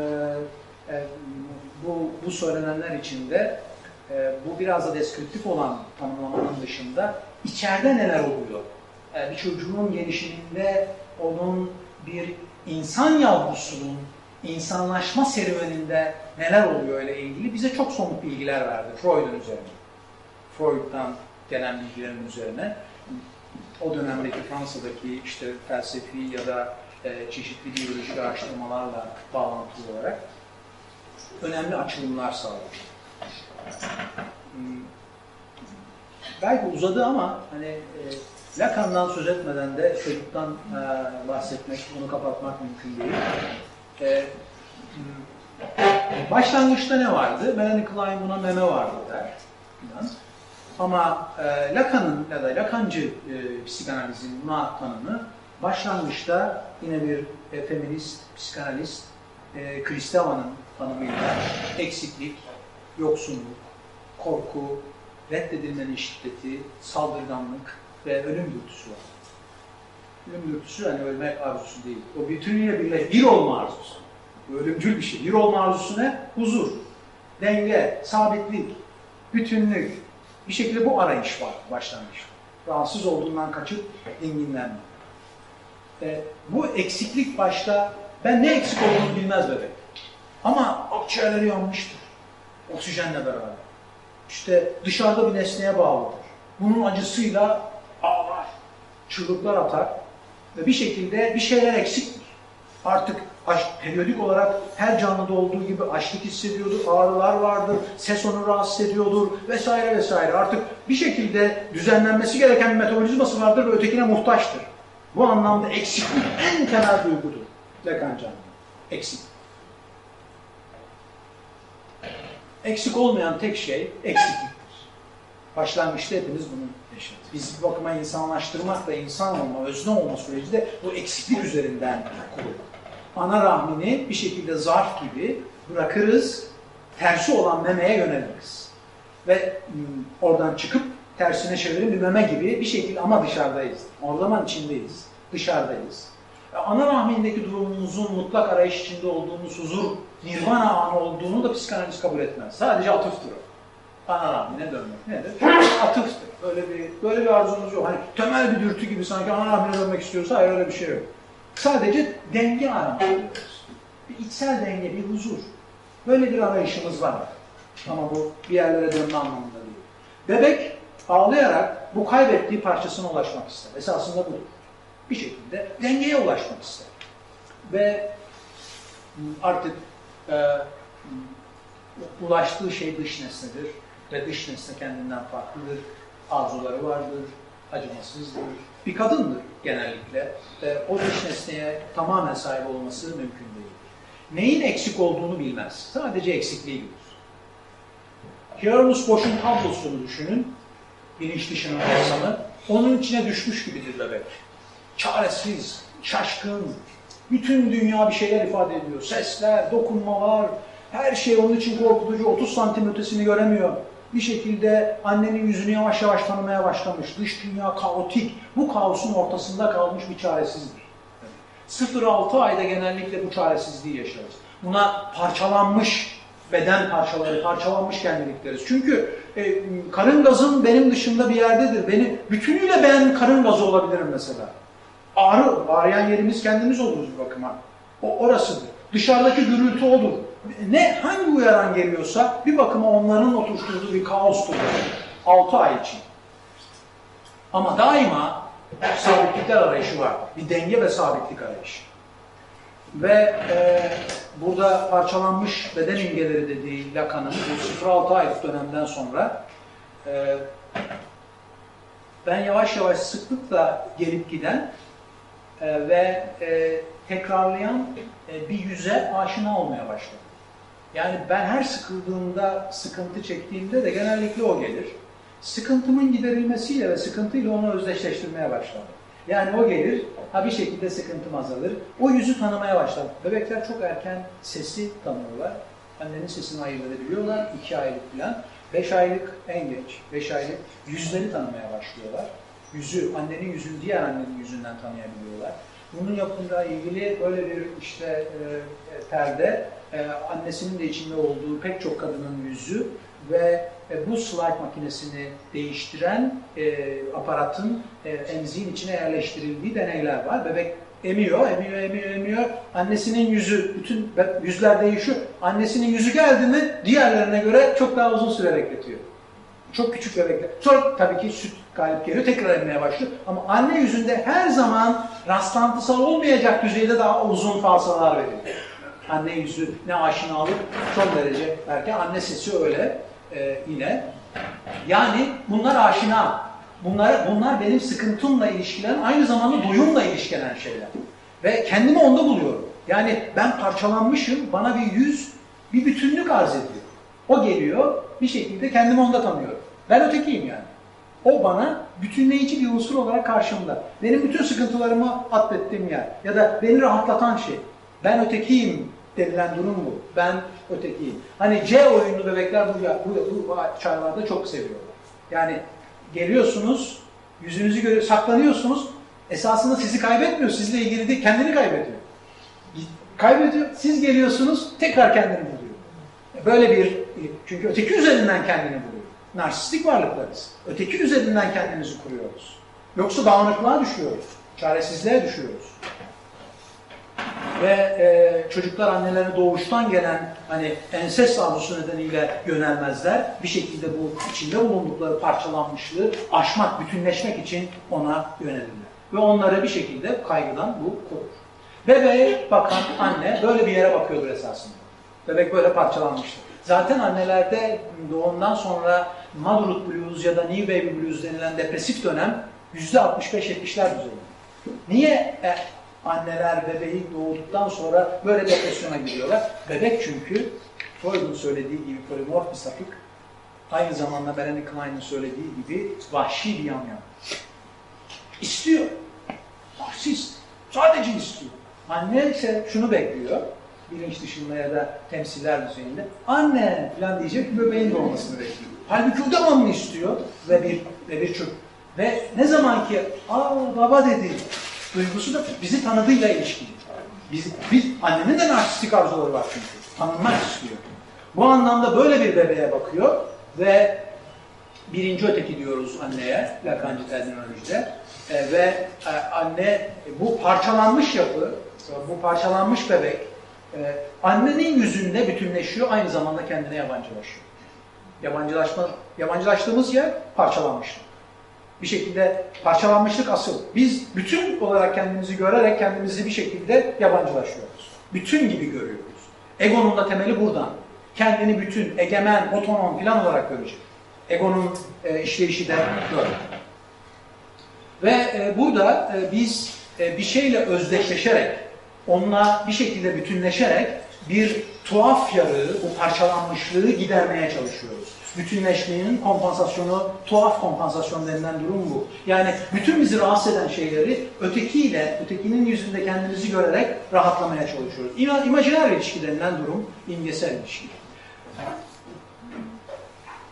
e, bu, bu söylenenler içinde bu biraz da deskriptif olan tanımlamanın dışında içeride neler oluyor? bir çocuğun gelişiminde onun bir insan yavrusunun insanlaşma serüveninde neler oluyor ile ilgili bize çok somut bilgiler verdi Freud'un üzerine. Freud'dan gelen bilgilerin üzerine o dönemdeki Fransa'daki işte felsefi ya da e, çeşitli biyolojik araştırmalarla bağlantılı olarak önemli açılımlar sağladı. Hmm, belki uzadı ama hani e, Lacan'dan söz etmeden de çocuktan e, bahsetmek, bunu kapatmak mümkün değil. Hmm, başlangıçta ne vardı? Melanie Klein buna meme vardı der. Ama Lacan'ın ya da Lacancı psikanalizin buna tanımı başlangıçta yine bir e, feminist, psikanalist e, Kristeva'nın tanımıyla eksiklik, yoksunluk, korku, reddedilmenin şiddeti, saldırganlık ve ölüm dürtüsü var. Ölüm dürtüsü hani ölmek arzusu değil. O bütünüyle birleş, bir olma arzusu. Ölümcül bir şey. Bir olma arzusu ne? Huzur, denge, sabitlik, bütünlük. Bir şekilde bu arayış var başlangıçta. Rahatsız olduğundan kaçıp dinginlenme. E, bu eksiklik başta ben ne eksik olduğunu bilmez bebek. Ama akciğerleri yanmıştır. Oksijenle beraber. İşte dışarıda bir nesneye bağlıdır. Bunun acısıyla ağlar, çığlıklar atar ve bir şekilde bir şeyler eksiktir. Artık aş, periyodik olarak her canlıda olduğu gibi açlık hissediyordur, ağrılar vardır, ses onu rahatsız ediyordur vesaire vesaire. Artık bir şekilde düzenlenmesi gereken bir metabolizması vardır ve ötekine muhtaçtır. Bu anlamda eksiklik en temel duygudur Lacan canlı. Eksik. Eksik olmayan tek şey eksikliktir. Başlangıçta hepimiz bunu yaşadık. Biz bir bakıma insanlaştırmak da insan olma, özne olma süreci de bu eksiklik üzerinden kurulur. Ana rahmini bir şekilde zarf gibi bırakırız, tersi olan memeye yöneliriz. Ve hmm, oradan çıkıp tersine çevirin bir meme gibi bir şekilde ama dışarıdayız. Orlaman içindeyiz, dışarıdayız. Ana rahmindeki durumumuzun mutlak arayış içinde olduğumuz huzur, nirvana anı olduğunu da psikanaliz kabul etmez. Sadece atıftır o. Ana rahmine dönmek nedir? [LAUGHS] Atıftır. Böyle bir, böyle bir arzumuz yok. Hani temel bir dürtü gibi sanki ana rahmine dönmek istiyorsa hayır öyle bir şey yok. Sadece denge aramak ediyoruz. Bir içsel denge, bir huzur. Böyle bir arayışımız var. Ama bu bir yerlere dönme anlamında değil. Bebek ağlayarak bu kaybettiği parçasına ulaşmak ister. Esasında budur. Bir şekilde dengeye ulaşmak ister. Ve artık e, ulaştığı şey dış nesnedir ve dış nesne kendinden farklıdır. Arzuları vardır, acımasızdır. Bir kadındır genellikle. E, o dış nesneye tamamen sahip olması mümkün değil. Neyin eksik olduğunu bilmez. Sadece eksikliği bilir. Hieronymus Bosch'un tablosunu düşünün. Bilinç dışının ressamı. Onun içine düşmüş gibidir bebek. Çaresiz, şaşkın. Bütün dünya bir şeyler ifade ediyor. Sesler, dokunmalar, her şey onun için korkutucu. 30 santim ötesini göremiyor. Bir şekilde annenin yüzünü yavaş yavaş tanımaya başlamış. Dış dünya kaotik. Bu kaosun ortasında kalmış bir çaresizdir. 0-6 ayda genellikle bu çaresizliği yaşarız. Buna parçalanmış beden parçaları, parçalanmış kendilik deriz. Çünkü e, karın gazım benim dışında bir yerdedir. Beni bütünüyle ben karın gazı olabilirim mesela. Ağrı, ağrıyan yerimiz kendimiz oluruz bir bakıma. O orasıdır. Dışarıdaki gürültü odur. Ne hangi uyaran geliyorsa bir bakıma onların oturttuğu bir kaostur. 6 ay için. Ama daima sabitlikler arayışı var. Bir denge ve sabitlik arayışı. Ve e, burada parçalanmış beden imgeleri dediği Lacan'ın bu 0-6 aylık dönemden sonra e, ben yavaş yavaş sıklıkla gelip giden e, ve e, tekrarlayan e, bir yüze aşina olmaya başladım. Yani ben her sıkıldığımda, sıkıntı çektiğimde de genellikle o gelir. Sıkıntımın giderilmesiyle ve sıkıntıyla onu özdeşleştirmeye başladım. Yani o gelir, ha bir şekilde sıkıntım azalır. O yüzü tanımaya başladım. Bebekler çok erken sesi tanıyorlar. Annenin sesini ayırt edebiliyorlar. iki aylık falan. Beş aylık en geç. Beş aylık yüzleri tanımaya başlıyorlar. Yüzü, annenin yüzünü diğer annenin yüzünden tanıyabiliyorlar. Bunun yapımıyla ilgili böyle bir işte e, perde, e, annesinin de içinde olduğu pek çok kadının yüzü ve e, bu slide makinesini değiştiren e, aparatın e, emziğin içine yerleştirildiği deneyler var. Bebek emiyor, emiyor, emiyor, emiyor. Annesinin yüzü, bütün yüzler değişiyor. Annesinin yüzü geldi mi diğerlerine göre çok daha uzun süre bekletiyor. Çok küçük bebekler. Sonra tabii ki süt galip geliyor, tekrar emmeye başlıyor. Ama anne yüzünde her zaman rastlantısal olmayacak düzeyde daha uzun falsalar veriliyor. Anne yüzü ne aşinalık çok derece belki anne sesi öyle e, yine. Yani bunlar aşina. Bunlar, bunlar benim sıkıntımla ilişkilenen, aynı zamanda duyumla ilişkilenen şeyler. Ve kendimi onda buluyorum. Yani ben parçalanmışım, bana bir yüz, bir bütünlük arz ediyor. O geliyor, bir şekilde kendimi onda tanıyorum. Ben ötekiyim yani. O bana bütünleyici bir unsur olarak karşımda. Benim bütün sıkıntılarımı atlettiğim yer. Ya da beni rahatlatan şey. Ben ötekiyim denilen durum bu. Ben ötekiyim. Hani C oyunlu bebekler bu, bu, bu, bu çağlarda çok seviyorlar. Yani geliyorsunuz, yüzünüzü görüyor, saklanıyorsunuz. Esasında sizi kaybetmiyor, sizle ilgili değil, kendini kaybediyor. Kaybediyor, siz geliyorsunuz, tekrar kendini buluyor. Böyle bir, çünkü öteki üzerinden kendini buluyor. Narsistik varlıklarız. Öteki üzerinden kendimizi kuruyoruz. Yoksa dağınıklığa düşüyoruz, çaresizliğe düşüyoruz. Ve e, çocuklar annelerine doğuştan gelen hani ensest arzusu nedeniyle yönelmezler. Bir şekilde bu içinde bulundukları parçalanmışlığı aşmak, bütünleşmek için ona yönelirler. Ve onları bir şekilde kaygıdan bu korur. Bebeğe bakan anne böyle bir yere bakıyordur esasında. Bebek böyle parçalanmıştır. Zaten annelerde doğumdan sonra Motherhood Blues ya da New Baby Blues denilen depresif dönem %65-70'ler düzeyinde. Niye e, anneler bebeği doğduktan sonra böyle depresyona giriyorlar? Bebek çünkü Freud'un söylediği gibi polimorf bir sapık, aynı zamanda Melanie Klein'in söylediği gibi vahşi bir yamyam. İstiyor. Narsist. Sadece istiyor. Anne ise şunu bekliyor. Bilinç dışında ya da temsiller düzeyinde. Anne falan diyecek bebeğin doğmasını bekliyor. Halbuki o devamlı istiyor ve bir ve bir çocuk. Ve ne zaman ki aa baba dedi duygusu da bizi tanıdığıyla ilişkili. Biz, biz, annenin de narsistik arzuları var çünkü. Tanınmak istiyor. Bu anlamda böyle bir bebeğe bakıyor ve birinci öteki diyoruz anneye, Lacancı terminolojide. E, ve e, anne bu parçalanmış yapı, bu parçalanmış bebek e, annenin yüzünde bütünleşiyor, aynı zamanda kendine yabancılaşıyor. Yabancılaşma, yabancılaştığımız yer parçalanmışlık. Bir şekilde parçalanmışlık asıl. Biz bütün olarak kendimizi görerek kendimizi bir şekilde yabancılaşıyoruz. Bütün gibi görüyoruz. Egonun da temeli buradan. Kendini bütün, egemen, otonom filan olarak görecek. Egonun e, işleyişi de böyle. Ve e, burada e, biz e, bir şeyle özdeşleşerek, onunla bir şekilde bütünleşerek bir tuhaf yarığı, bu parçalanmışlığı gidermeye çalışıyoruz. Bütünleşmenin kompansasyonu, tuhaf kompansasyon denilen durum bu. Yani bütün bizi rahatsız eden şeyleri ötekiyle, ötekinin yüzünde kendimizi görerek rahatlamaya çalışıyoruz. İma, imajiner ilişki denilen durum imgesel ilişki.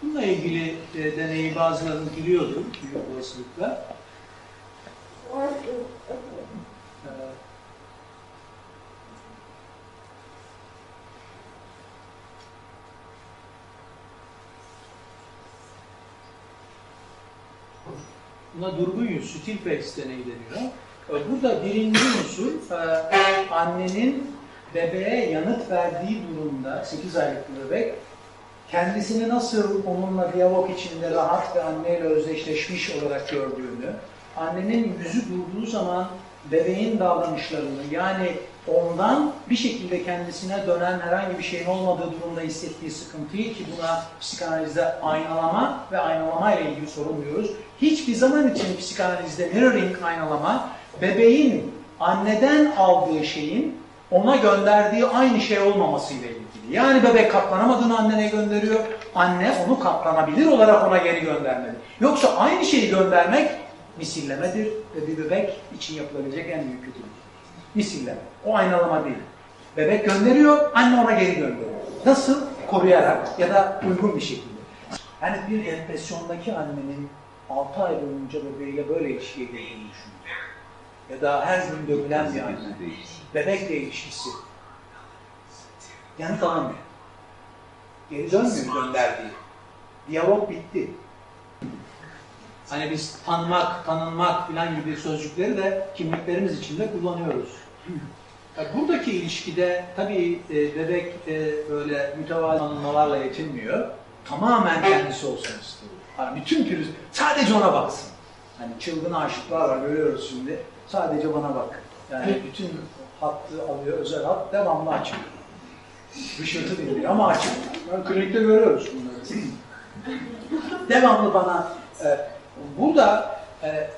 Bununla ilgili e, deneyi bazılarını biliyordur büyük olasılıkla. Ee, Buna durgun yüz, Stilpex deneyi deniyor. Ee, Burada birinci unsur e, annenin bebeğe yanıt verdiği durumda 8 aylık bir bebek kendisini nasıl onunla diyalog içinde rahat ve anneyle özdeşleşmiş olarak gördüğünü, annenin yüzü durduğu zaman bebeğin davranışlarını yani ondan bir şekilde kendisine dönen herhangi bir şeyin olmadığı durumda hissettiği sıkıntıyı ki buna psikanalizde aynalama ve aynalama ile ilgili sorun diyoruz. Hiçbir zaman için psikanalizde mirroring aynalama bebeğin anneden aldığı şeyin ona gönderdiği aynı şey olmamasıyla ilgili. Yani bebek katlanamadığını annene gönderiyor. Anne onu katlanabilir olarak ona geri göndermeli. Yoksa aynı şeyi göndermek misillemedir ve bir bebek için yapılabilecek en büyük kötülük. Misilleme. O aynalama değil. Bebek gönderiyor, anne ona geri gönderiyor. Nasıl? Koruyarak ya da uygun bir şekilde. Yani bir depresyondaki annenin 6 ay boyunca bebeğiyle böyle ilişkiye girdiğini düşünün. Ya da her gün dövülen bir anne. Bebekle ilişkisi. Yanıt alamıyor. Geri dönmüyor gönderdiği. Diyalog bitti. Hani biz tanımak, tanınmak filan gibi sözcükleri de kimliklerimiz içinde kullanıyoruz. Buradaki ilişkide tabii e, bebek e, böyle mütevazı tanınmalarla yetinmiyor. Tamamen kendisi olsun istiyor. Hani bütün pürüz, sadece ona baksın. Hani çılgın aşıklar var, görüyoruz şimdi. Sadece bana bak. Yani bütün hattı alıyor, özel hat devamlı açık. Işıltı değil ama açık. Yani klinikte görüyoruz bunları. [LAUGHS] devamlı bana e, burada e,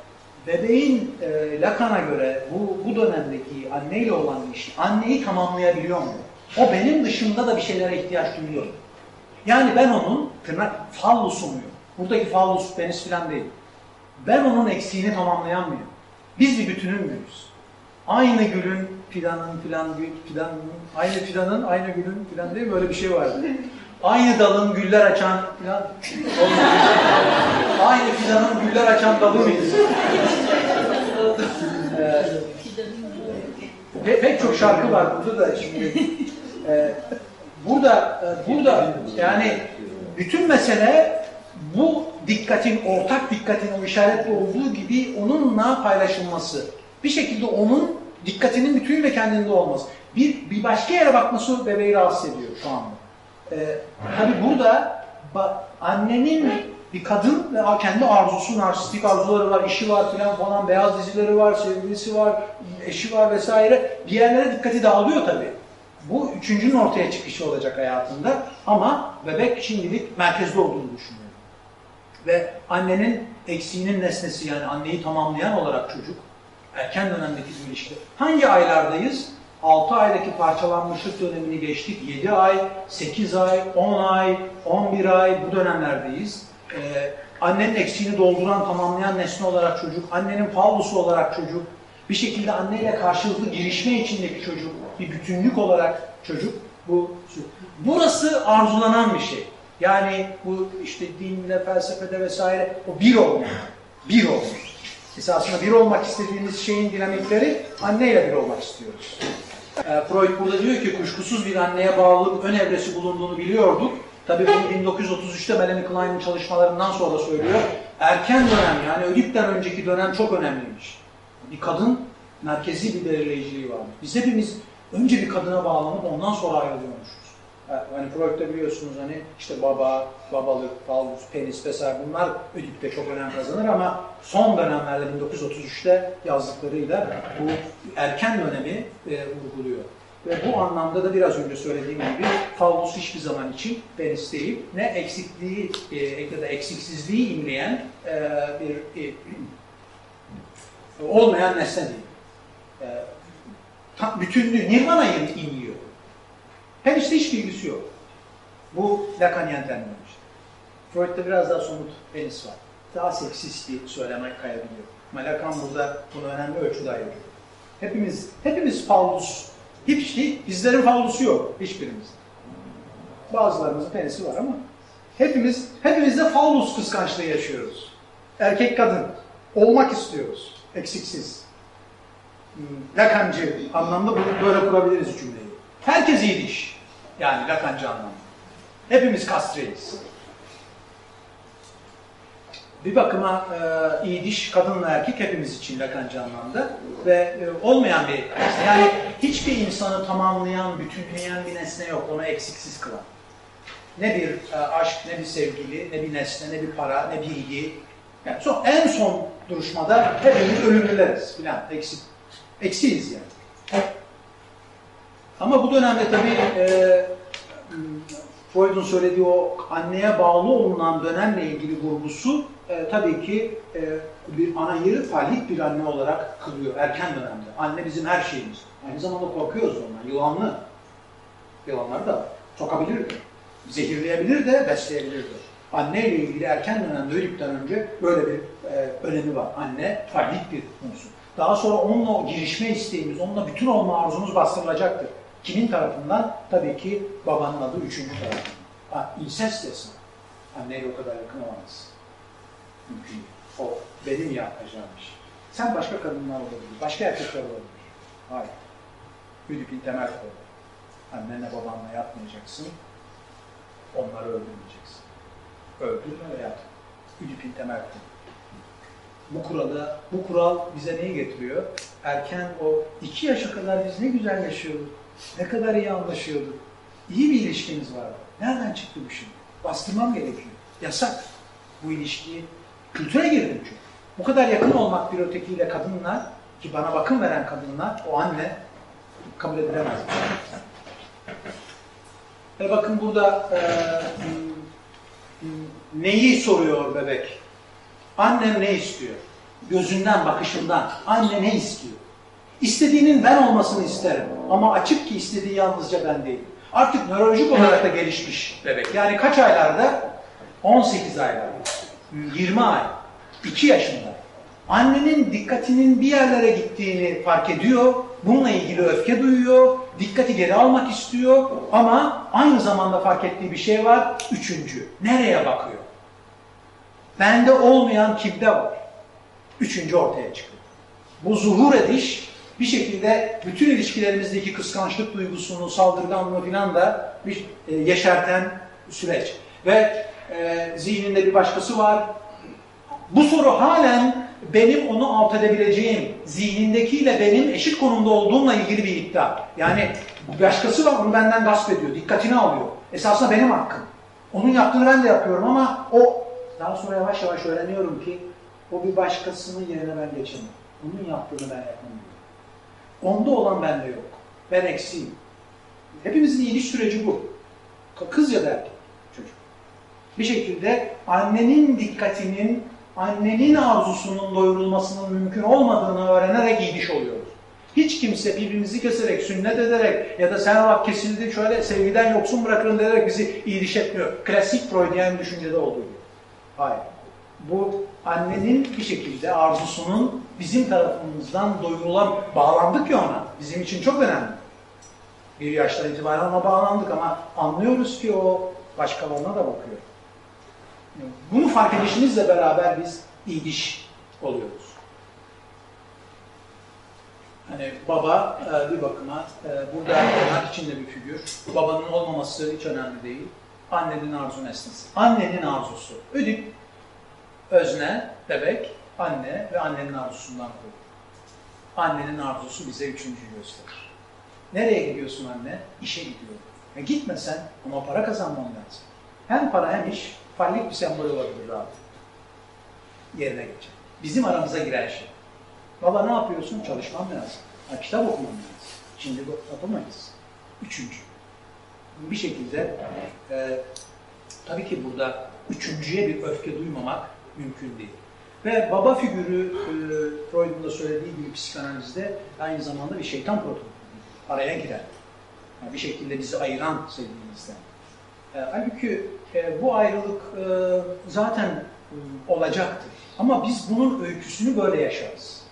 bebeğin e, Lacan'a göre bu, bu dönemdeki anneyle olan ilişki anneyi tamamlayabiliyor mu? O benim dışımda da bir şeylere ihtiyaç duyuyor. Yani ben onun tırnak fallusu muyum? Buradaki fallus penis falan değil. Ben onun eksiğini tamamlayan mıyım? Biz bir bütünün müyüz? Aynı gülün fidanın filan gül fidanın aynı fidanın aynı gülün filan değil mi? Böyle bir şey vardı. Aynı dalın güller açan filan aynı fidanın güller açan dalı mıyız? Ee, pe- pek çok şarkı var burada da şimdi. Ee, burada burada yani bütün mesele bu dikkatin, ortak dikkatin o işaretli olduğu gibi onunla paylaşılması. Bir şekilde onun dikkatinin bütünüyle kendinde olması. Bir, bir başka yere bakması bebeği rahatsız ediyor şu anda. Ee, tabii burada annenin bir kadın ve kendi arzusu, narsistik arzuları var, işi var filan falan, beyaz dizileri var, sevgilisi var, eşi var vesaire. Bir yerlere dikkati dağılıyor tabii. Bu üçüncünün ortaya çıkışı olacak hayatında ama bebek şimdilik merkezde olduğunu düşünüyorum. Ve annenin eksiğinin nesnesi yani anneyi tamamlayan olarak çocuk, erken dönemdeki bir ilişki. Hangi aylardayız? 6 aydaki parçalanmışlık dönemini geçtik. 7 ay, 8 ay, 10 ay, 11 ay bu dönemlerdeyiz. Ee, annenin eksiğini dolduran, tamamlayan nesne olarak çocuk, annenin fallusu olarak çocuk, bir şekilde anneyle karşılıklı girişme içindeki çocuk, bir bütünlük olarak çocuk. Bu Burası arzulanan bir şey. Yani bu işte dinde, felsefede vesaire o bir olma. Bir olma. Esasında bir olmak istediğimiz şeyin dinamikleri anneyle bir olmak istiyoruz. Ee, Freud burada diyor ki kuşkusuz bir anneye bağlılık ön evresi bulunduğunu biliyorduk. Tabii bunu 1933'te Melanie Klein'in çalışmalarından sonra söylüyor. Erken dönem yani Ödip'ten önceki dönem çok önemliymiş. Bir kadın merkezi bir belirleyiciliği var. Biz hepimiz önce bir kadına bağlanıp ondan sonra ayrılıyormuşuz. Hani Freud'da biliyorsunuz hani işte baba, babalık, fallus, penis vesaire bunlar Ödip'te çok önem kazanır ama son dönemlerde 1933'te yazdıklarıyla bu erken dönemi e, vurguluyor. Ve bu anlamda da biraz önce söylediğim gibi fallus hiçbir zaman için penis değil, ne eksikliği e, ya da eksiksizliği imleyen e, bir e, olmayan nesne değil. E, tam bütünlüğü, nirvana'yı imliyor. Penisle hiç bilgisi yok. Bu Lacanien terminoloji. Freud'da biraz daha somut penis var. Daha seksist bir söyleme kayabiliyor. Ama burada bunu önemli ölçüde ayırıyor. Hepimiz, hepimiz fallus. Hiç, hiç, bizlerin fallusu yok hiçbirimiz. Bazılarımızın penisi var ama hepimiz, hepimiz de fallus kıskançlığı yaşıyoruz. Erkek kadın. Olmak istiyoruz. Eksiksiz. Lakancı anlamda böyle kurabiliriz cümleyi. Herkes iyi diş. Yani Lakancı anlamda. Hepimiz kastreyiz. Bir bakıma e, iyi diş kadınla erkek hepimiz için Lakancı anlamda ve e, olmayan bir. Yani hiçbir insanı tamamlayan, bütünleyen bir nesne yok. Onu eksiksiz kılan. Ne bir e, aşk, ne bir sevgili, ne bir nesne, ne bir para, ne bir ilgi. Yani son, en son duruşmada hepimiz ölümlüleriz filan. Eksik, eksiyiz yani. Ama bu dönemde tabii e, Freud'un söylediği o anneye bağlı olunan dönemle ilgili vurgusu e, tabii ki e, bir anayı fallik bir anne olarak kılıyor erken dönemde. Anne bizim her şeyimiz. Aynı zamanda korkuyoruz ondan. Yılanlı. Yılanlar da sokabilir de. Zehirleyebilir de, besleyebilir de. Anne ile ilgili erken dönemde Ödip'ten önce böyle bir e, önemi var. Anne fallik bir unsur. Daha sonra onunla girişme isteğimiz, onunla bütün olma arzumuz bastırılacaktır. Kimin tarafından? Tabii ki babanın adı üçüncü tarafından. Ha, incest desin. Anneyle o kadar yakın olamaz. Mümkün. O benim yapacağım iş. Sen başka kadınlar olabilir, başka erkekler olabilir. Hayır. Hüdüp'in temel kuralı. Annenle babanla yatmayacaksın, onları öldürmeyeceksin. Öldürme ve yat. Hüdüp'in temel kuralı. Bu kurada, bu kural bize neyi getiriyor? Erken o iki yaşa kadar biz ne güzel yaşıyorduk. Ne kadar iyi anlaşıyorduk. İyi bir ilişkimiz vardı. Nereden çıktı bu şimdi? Bastırmam gerekiyor. Yasak. Bu ilişkiyi kültüre girdim çünkü. Bu kadar yakın olmak bir ötekiyle kadınla ki bana bakım veren kadınla o anne kabul edilemez. Ve bakın burada e, neyi soruyor bebek? Annem ne istiyor? Gözünden, bakışından. Anne ne istiyor? İstediğinin ben olmasını isterim. Ama açık ki istediği yalnızca ben değilim. Artık nörolojik olarak da gelişmiş bebek. Yani kaç aylarda? 18 aylarda. 20 ay. 2 yaşında. Annenin dikkatinin bir yerlere gittiğini fark ediyor. Bununla ilgili öfke duyuyor. Dikkati geri almak istiyor. Ama aynı zamanda fark ettiği bir şey var. Üçüncü. Nereye bakıyor? Bende olmayan kimde var? Üçüncü ortaya çıkıyor. Bu zuhur ediş bir şekilde bütün ilişkilerimizdeki kıskançlık duygusunu, saldırganlığı falan da bir e, yeşerten süreç. Ve e, zihninde bir başkası var. Bu soru halen benim onu alt edebileceğim, zihnindekiyle benim eşit konumda olduğumla ilgili bir iddia. Yani başkası var onu benden gasp ediyor, dikkatini alıyor. Esasında benim hakkım. Onun yaptığını ben de yapıyorum ama o daha sonra yavaş yavaş öğreniyorum ki o bir başkasının yerine ben geçemem. Onun yaptığını ben yapamıyorum. Onda olan bende yok. Ben eksiğim. Hepimizin iyiliş süreci bu. Kız ya da erkek çocuk. Bir şekilde annenin dikkatinin, annenin arzusunun doyurulmasının mümkün olmadığını öğrenerek iyiliş oluyoruz. Hiç kimse birbirimizi keserek, sünnet ederek ya da sen bak kesildi şöyle sevgiden yoksun bırakırım diyerek bizi iyiliş etmiyor. Klasik Freudian düşüncede olduğu gibi. Hayır. Bu annenin bir şekilde arzusunun bizim tarafımızdan doyurulan, bağlandık ya ona. Bizim için çok önemli. Bir yaştan itibaren ona bağlandık ama anlıyoruz ki o başkalarına da bakıyor. Bunu fark edişimizle beraber biz iyiliş oluyoruz. Hani baba e, bir bakıma e, burada tırnak içinde bir figür. Babanın olmaması hiç önemli değil. Annenin arzu nesnesi. Annenin arzusu. Ödip, özne, bebek, anne ve annenin arzusundan kurulur. Annenin arzusu bize üçüncüyü gösterir. Nereye gidiyorsun anne? İşe gidiyorum. E gitmesen ama para kazanman lazım. Hem para hem iş fallik bir sembol olabilir rahat. Yerine geçer. Bizim aramıza giren şey. Baba ne yapıyorsun? Çalışmam lazım. Ha, kitap okumam lazım. Şimdi yapamayız. Üçüncü. Bir şekilde e, tabii ki burada üçüncüye bir öfke duymamak mümkün değil. Ve baba figürü e, Freud'un da söylediği gibi psikanalizde aynı zamanda bir şeytan protokolü. Araya girer. Yani bir şekilde bizi ayıran sevdiğimizden. E, halbuki e, bu ayrılık e, zaten e, olacaktır. Ama biz bunun öyküsünü böyle yaşarız.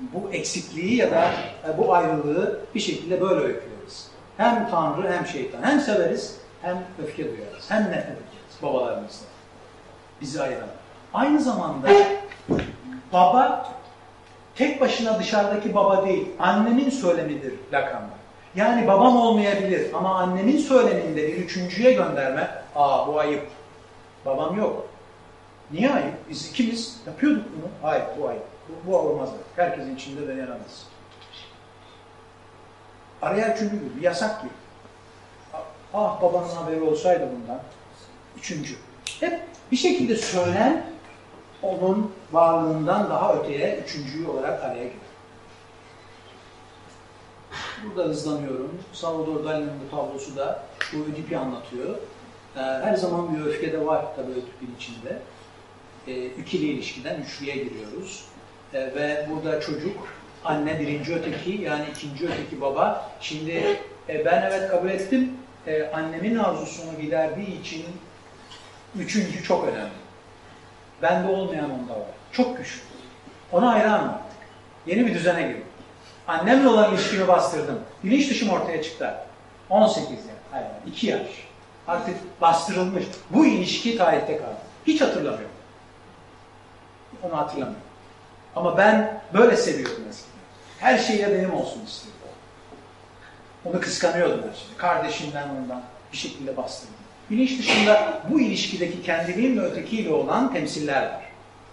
Bu eksikliği ya da e, bu ayrılığı bir şekilde böyle öyküleriz. Hem Tanrı hem şeytan. Hem severiz hem öfke duyarız. Hem nefret ederiz babalarımızla. Bizi ayıran. Aynı zamanda baba tek başına dışarıdaki baba değil, annemin söylemidir lakamlar. Yani babam olmayabilir ama annemin söyleminde bir üçüncüye gönderme, aa bu ayıp, babam yok. Niye ayıp? Biz ikimiz yapıyorduk bunu. Hayır bu ayıp, bu, bu olmaz. Herkesin içinde de yaramaz. Araya üçüncü bir yasak gibi. Ah babanın haberi olsaydı bundan. Üçüncü. Hep bir şekilde söylen onun varlığından daha öteye üçüncüyü olarak araya girer. Burada hızlanıyorum. Salvador Dali'nin bu tablosu da bu Ödip'i anlatıyor. Ee, her zaman bir öfke de var tabii Ödip'in içinde. Ee, ilişkiden üçlüye giriyoruz. Ee, ve burada çocuk, anne birinci öteki yani ikinci öteki baba. Şimdi e, ben evet kabul ettim. E, annemin arzusunu giderdiği için üçüncü çok önemli. Bende olmayan onda var. Çok güçlü. Ona hayranım artık. Yeni bir düzene girdim. Annemle olan ilişkimi bastırdım. Bilinç dışım ortaya çıktı. 18 yaş. Hayır, 2 yaş. Artık bastırılmış. Bu ilişki tarihte kaldı. Hiç hatırlamıyorum. Onu hatırlamıyorum. Ama ben böyle seviyordum eskiden. Her şeyle benim olsun istiyordum. Onu kıskanıyordum her şeyde. Kardeşimden ondan bir şekilde bastırdım. Bilinç dışında bu ilişkideki kendiliğin ötekiyle olan temsiller var.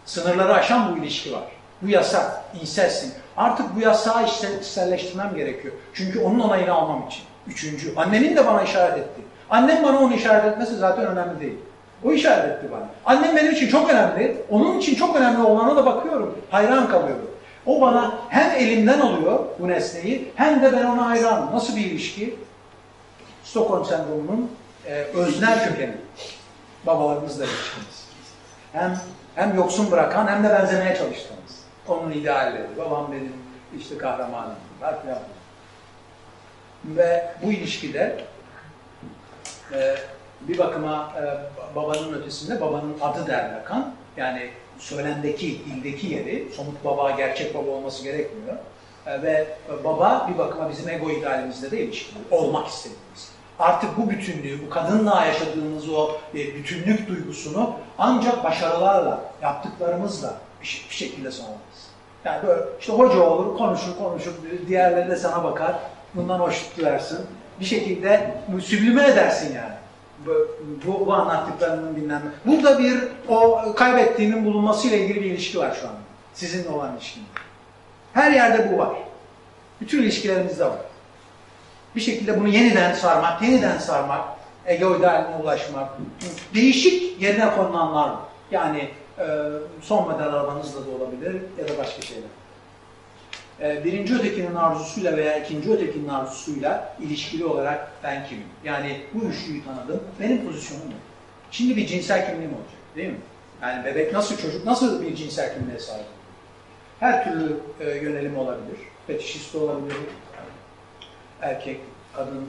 Sınırları aşan bu ilişki var. Bu yasak, insessin. Artık bu yasağı içselleştirmem gerekiyor. Çünkü onun onayını almam için. Üçüncü, annenin de bana işaret etti. Annem bana onu işaret etmesi zaten önemli değil. O işaret etti bana. Annem benim için çok önemli. Onun için çok önemli olana da bakıyorum. Hayran kalıyorum. O bana hem elimden alıyor bu nesneyi hem de ben ona hayranım. Nasıl bir ilişki? Stockholm sendromunun e, öznel kökeni. Babalarımızla ilişkimiz. Hem hem yoksun bırakan hem de benzemeye çalıştığımız. Onun idealleri. Babam benim işte kahramanım. Var filan. Ve bu ilişkide e, bir bakıma e, babanın ötesinde babanın adı der Lacan. Yani söylendeki, dildeki yeri, somut baba, gerçek baba olması gerekmiyor. E, ve baba bir bakıma bizim ego idealimizle de ilişkili, olmak istediğimiz. Artık bu bütünlüğü, bu kadınla yaşadığımız o e, bütünlük duygusunu ancak başarılarla, yaptıklarımızla bir, şekilde sağlarız. Yani böyle işte hoca olur, konuşur konuşur, diğerleri de sana bakar, bundan hoşnut duyarsın. Bir şekilde süblüme edersin yani bu, bu, bu anlattıklarının bilmem Burada bir o kaybettiğimin bulunmasıyla ilgili bir ilişki var şu an. Sizinle olan ilişkin. Her yerde bu var. Bütün ilişkilerimizde var. Bir şekilde bunu yeniden sarmak, yeniden sarmak, ego idealine ulaşmak. Değişik yerine konulanlar var. Yani e, son model arabanızla da olabilir ya da başka şeyler. E, birinci ötekinin arzusuyla veya ikinci ötekinin arzusuyla ilişkili olarak ben kimim? Yani bu üçlüyü tanıdım. Benim pozisyonum ne? Şimdi bir cinsel kimliğim olacak değil mi? Yani bebek nasıl çocuk, nasıl bir cinsel kimliğe sahip? Her türlü e, yönelim olabilir. Fetişist olabilir. Erkek, kadın,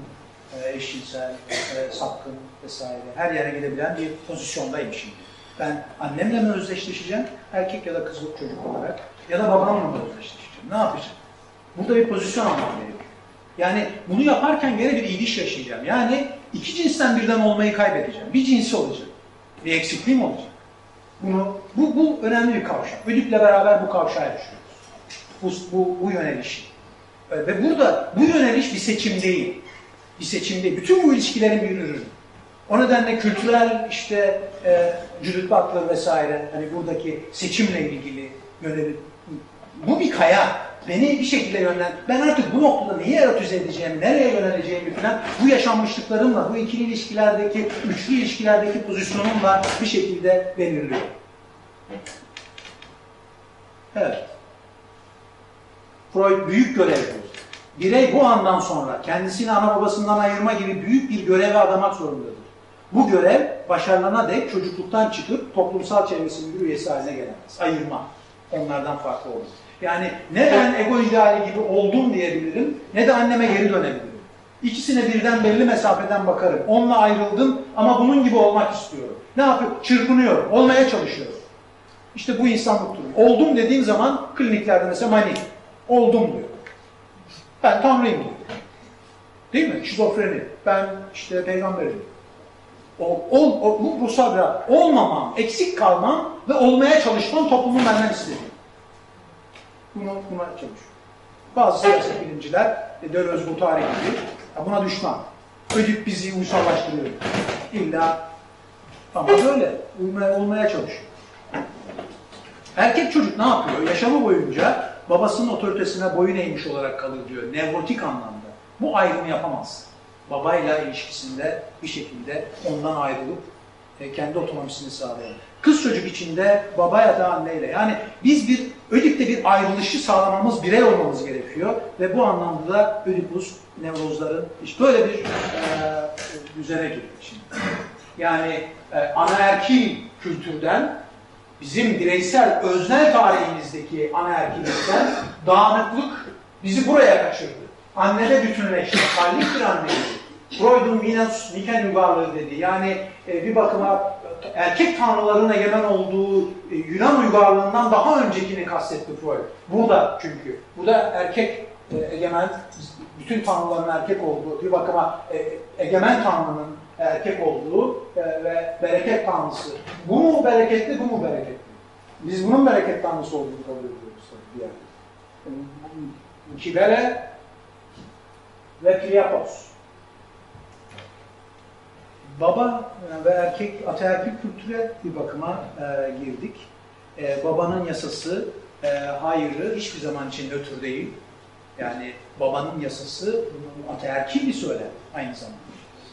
e, eşcinsel, e, sapkın vesaire. Her yere gidebilen bir pozisyondayım şimdi. Ben annemle mi özdeşleşeceğim, erkek ya da kız çocuk olarak ya da babamla mı özdeşleşeceğim? Ne yapacağım? Burada bir pozisyon almam gerekiyor. Yani bunu yaparken gene bir iliş yaşayacağım. Yani iki cinsten birden olmayı kaybedeceğim. Bir cinsi olacak. Bir eksikliğim olacak. Bunu, bu, bu önemli bir kavşak. Ödükle beraber bu kavşağa yaşıyoruz. Bu, bu, bu yöneliş. Ve burada bu yöneliş bir seçim değil. Bir seçim değil. Bütün bu ilişkilerin bir ürünü. O nedenle kültürel işte e, Judith Butler vesaire hani buradaki seçimle ilgili yönelim bu bir kaya. Beni bir şekilde yönlen. Ben artık bu noktada neyi erotize edeceğimi, nereye yöneleceğimi falan bu yaşanmışlıklarımla, bu ikili ilişkilerdeki, üçlü ilişkilerdeki pozisyonumla bir şekilde belirliyor. Evet. Freud büyük görev Birey bu andan sonra kendisini ana babasından ayırma gibi büyük bir göreve adamak zorundadır. Bu görev başarılana dek çocukluktan çıkıp toplumsal çevresinin bir üyesi haline gelemez. Ayırma. Onlardan farklı olur. Yani ne ben ego ideali gibi oldum diyebilirim ne de anneme geri dönebilirim. İkisine birden belli mesafeden bakarım. Onunla ayrıldım ama bunun gibi olmak istiyorum. Ne yapıyorum? Çırpınıyorum. Olmaya çalışıyorum. İşte bu insanlık durumu. Oldum dediğim zaman kliniklerde mesela mani. Oldum diyor. Ben Tanrıyım diyor. Değil mi? Şizofreni. Ben işte peygamberim. O, ol, o, bu ruhsal bir olmamam, eksik kalmam ve olmaya çalışmam toplumun benden istediği. Bunu, buna çalışıyor. Bazı siyaset bilimciler, e, Deleuze Guattari gibi buna düşman. Ödip bizi uysallaştırıyor. İlla ama böyle uymaya, olmaya çalışıyor. Erkek çocuk ne yapıyor? Yaşamı boyunca babasının otoritesine boyun eğmiş olarak kalır diyor. Nevrotik anlamda. Bu ayrımı yapamaz. Babayla ilişkisinde bir şekilde ondan ayrılıp e, kendi otonomisini sağlayan. Kız çocuk içinde baba ya da anneyle. Yani biz bir Ödip'te bir ayrılışı sağlamamız, birey olmamız gerekiyor. Ve bu anlamda da Ödipus nevrozların işte böyle bir e, düzene girdik şimdi. Yani e, anaerkil kültürden bizim bireysel, öznel tarihimizdeki anaerkilikten dağınıklık bizi buraya kaçırdı. Annede bütünleşti. Kallik bir anneydi. Freud'un Venus Niken uygarlığı dedi. Yani e, bir bakıma erkek tanrıların egemen olduğu e, Yunan uygarlığından daha öncekini kastetti Freud. Burada çünkü. Burada erkek e, egemen, bütün tanrıların erkek olduğu, bir bakıma e, egemen tanrının erkek olduğu e, ve bereket tanrısı. Bu mu bereketli, bu mu bereketli? Biz bunun bereket tanrısı olduğunu kabul ediyoruz tabii bir yerde. Kibele ve Priapos baba e, ve erkek ataerkil kültüre bir bakıma e, girdik. E, babanın yasası e, hayırı hiçbir zaman için nötr değil. Yani babanın yasası ataerkil bir söylem aynı zamanda.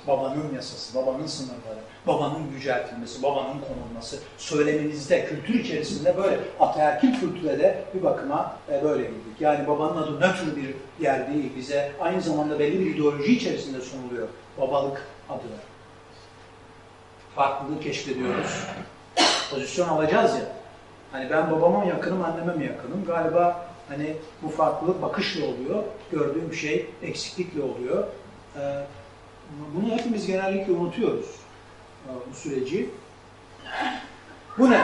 Babanın yasası, babanın sınırları. Babanın yüceltilmesi, babanın konulması, söyleminizde, kültür içerisinde böyle ataerkil kültüre de bir bakıma e, böyle bildik. Yani babanın adı nötr bir yer değil, bize aynı zamanda belli bir ideoloji içerisinde sunuluyor babalık adı. Farklılığı keşfediyoruz. Pozisyon alacağız ya. Hani ben babama yakınım, anneme mi yakınım? Galiba hani bu farklılık bakışla oluyor. Gördüğüm şey eksiklikle oluyor. Ee, bunu hepimiz genellikle unutuyoruz e, bu süreci. Bu ne?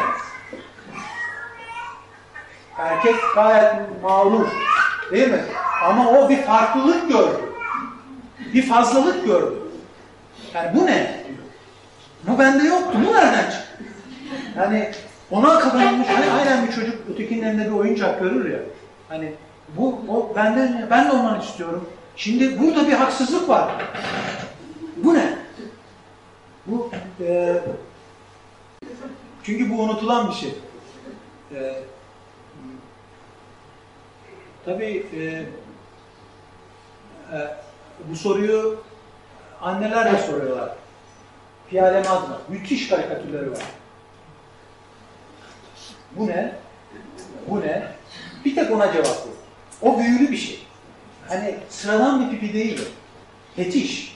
Erkek gayet mağrur değil mi? Ama o bir farklılık gördü. Bir fazlalık gördü. Yani bu ne? Bu bende yoktu. Bu nereden çıktı? Yani ona kadarmış. Hani aynen bir çocuk ötekinin elinde bir oyuncak görür ya. Hani bu o benden ben de olmanı istiyorum. Şimdi burada bir haksızlık var. Bu ne? Bu e, çünkü bu unutulan bir şey. E, tabii e, e, bu soruyu anneler de soruyorlar. Piyale Madra. Müthiş karikatürleri var. Bu ne? Bu ne? Bir tek ona cevap yok. O büyülü bir şey. Hani sıradan bir pipi değil. Fetiş.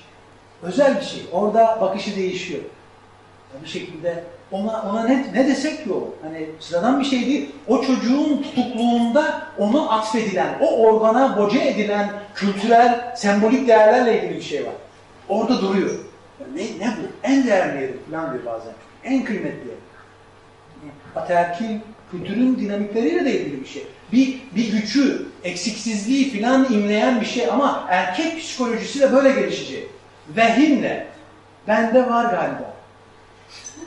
Özel bir şey. Orada bakışı değişiyor. Bir şekilde ona ona ne, ne desek ki o? Hani sıradan bir şey değil. O çocuğun tutukluğunda onu atfedilen, o organa boca edilen kültürel, sembolik değerlerle ilgili bir şey var. Orada duruyor. Ne, ne bu? En değerli yeri falan diyor bazen. En kıymetli yeri. Ataerkil kültürün dinamikleriyle de ilgili bir şey. Bir, bir gücü, eksiksizliği filan imleyen bir şey ama erkek psikolojisi de böyle gelişecek. Vehimle. Bende var galiba.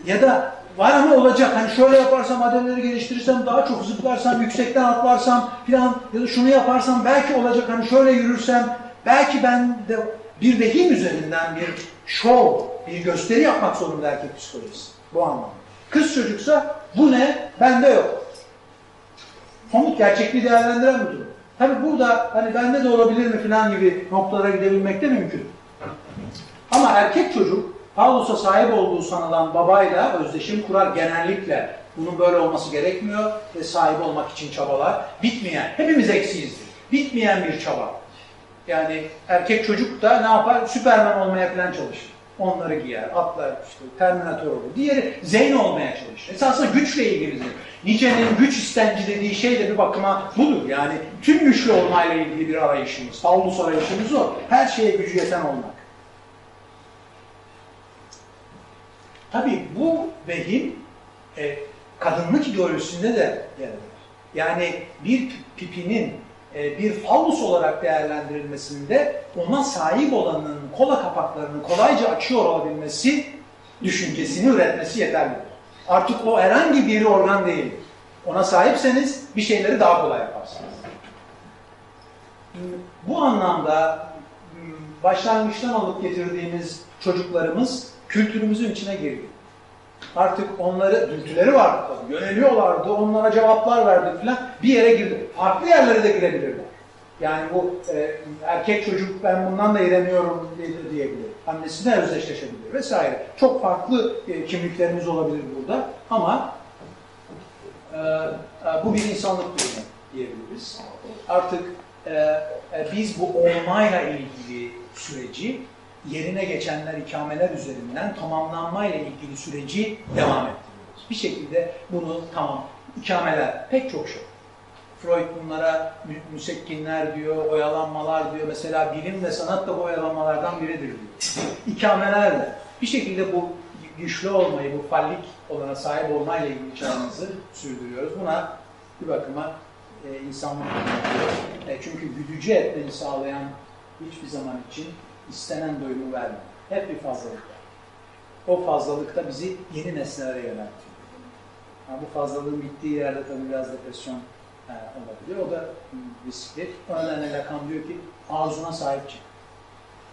Ya da var ama olacak. Hani şöyle yaparsam, ademleri geliştirirsem, daha çok zıplarsam, yüksekten atlarsam filan ya da şunu yaparsam belki olacak. Hani şöyle yürürsem belki ben de bir vehim üzerinden bir şov, bir gösteri yapmak zorunda erkek psikolojisi. Bu anlamda. Kız çocuksa bu ne? Bende yok. Somut gerçekliği değerlendiren bir durum. Tabi burada hani bende de olabilir mi falan gibi noktalara gidebilmek de mümkün. Ama erkek çocuk Paulus'a sahip olduğu sanılan babayla özdeşim kurar genellikle. Bunun böyle olması gerekmiyor ve sahip olmak için çabalar. Bitmeyen, hepimiz eksiyizdir. Bitmeyen bir çaba. Yani erkek çocuk da ne yapar? Süperman olmaya falan çalışır. Onları giyer, atlar işte, Terminator olur. Diğeri Zeyn olmaya çalışır. Esasında güçle ilgilidir. Nietzsche'nin güç istenci dediği şey de bir bakıma budur. Yani tüm güçlü olmayla ilgili bir arayışımız. Paulus arayışımız o. Her şeye gücü yeten olmak. Tabii bu vehim e, kadınlık ideolojisinde de yer alır. Yani bir pipinin e, bir fallus olarak değerlendirilmesinde ona sahip olanın kola kapaklarını kolayca açıyor olabilmesi düşüncesini üretmesi yeterlidir. Artık o herhangi bir organ değil. Ona sahipseniz bir şeyleri daha kolay yaparsınız. Bu anlamda başlangıçtan alıp getirdiğimiz çocuklarımız kültürümüzün içine girdi. Artık onları, dürtüleri vardı tabii, yöneliyorlardı, onlara cevaplar verdik falan, bir yere girdi. Farklı yerlere de girebilirler. Yani bu e, erkek çocuk ben bundan da iğreniyorum diyebilir. Annesine özdeşleşebilir vesaire. Çok farklı e, kimliklerimiz olabilir burada ama e, e, bu bir insanlık durumu diyebiliriz. Artık e, e, biz bu olmayla ilgili süreci yerine geçenler, ikameler üzerinden tamamlanmayla ilgili süreci devam ettiriyoruz. Bir şekilde bunu tamam, ikameler, pek çok şey. Freud bunlara müsekkinler diyor, oyalanmalar diyor. Mesela bilim ve sanat da bu oyalanmalardan biridir diyor. İkamelerle bir şekilde bu güçlü olmayı, bu fallik olana sahip olmayla ilgili çağımızı sürdürüyoruz. Buna bir bakıma e, insanlık. E, çünkü güdücü etmeni sağlayan hiçbir zaman için istenen doyumu vermiyor. Hep bir fazlalık var. O fazlalık da bizi yeni nesnelere yöneltiyor. Yani bu fazlalığın bittiği yerde tabii biraz depresyon e, olabilir. O da riskli. O nedenle Lacan diyor ki arzuna sahip çık.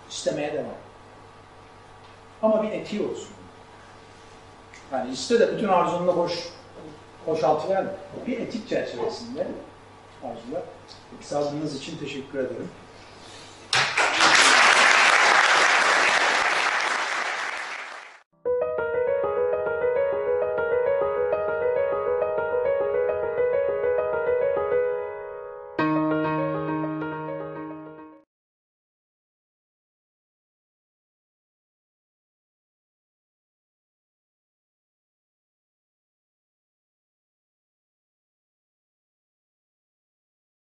İstemeye devam. Ama bir etiği olsun. Yani iste de bütün arzunu da boş boşaltıver. Bir etik çerçevesinde arzular. Sabrınız için teşekkür ederim.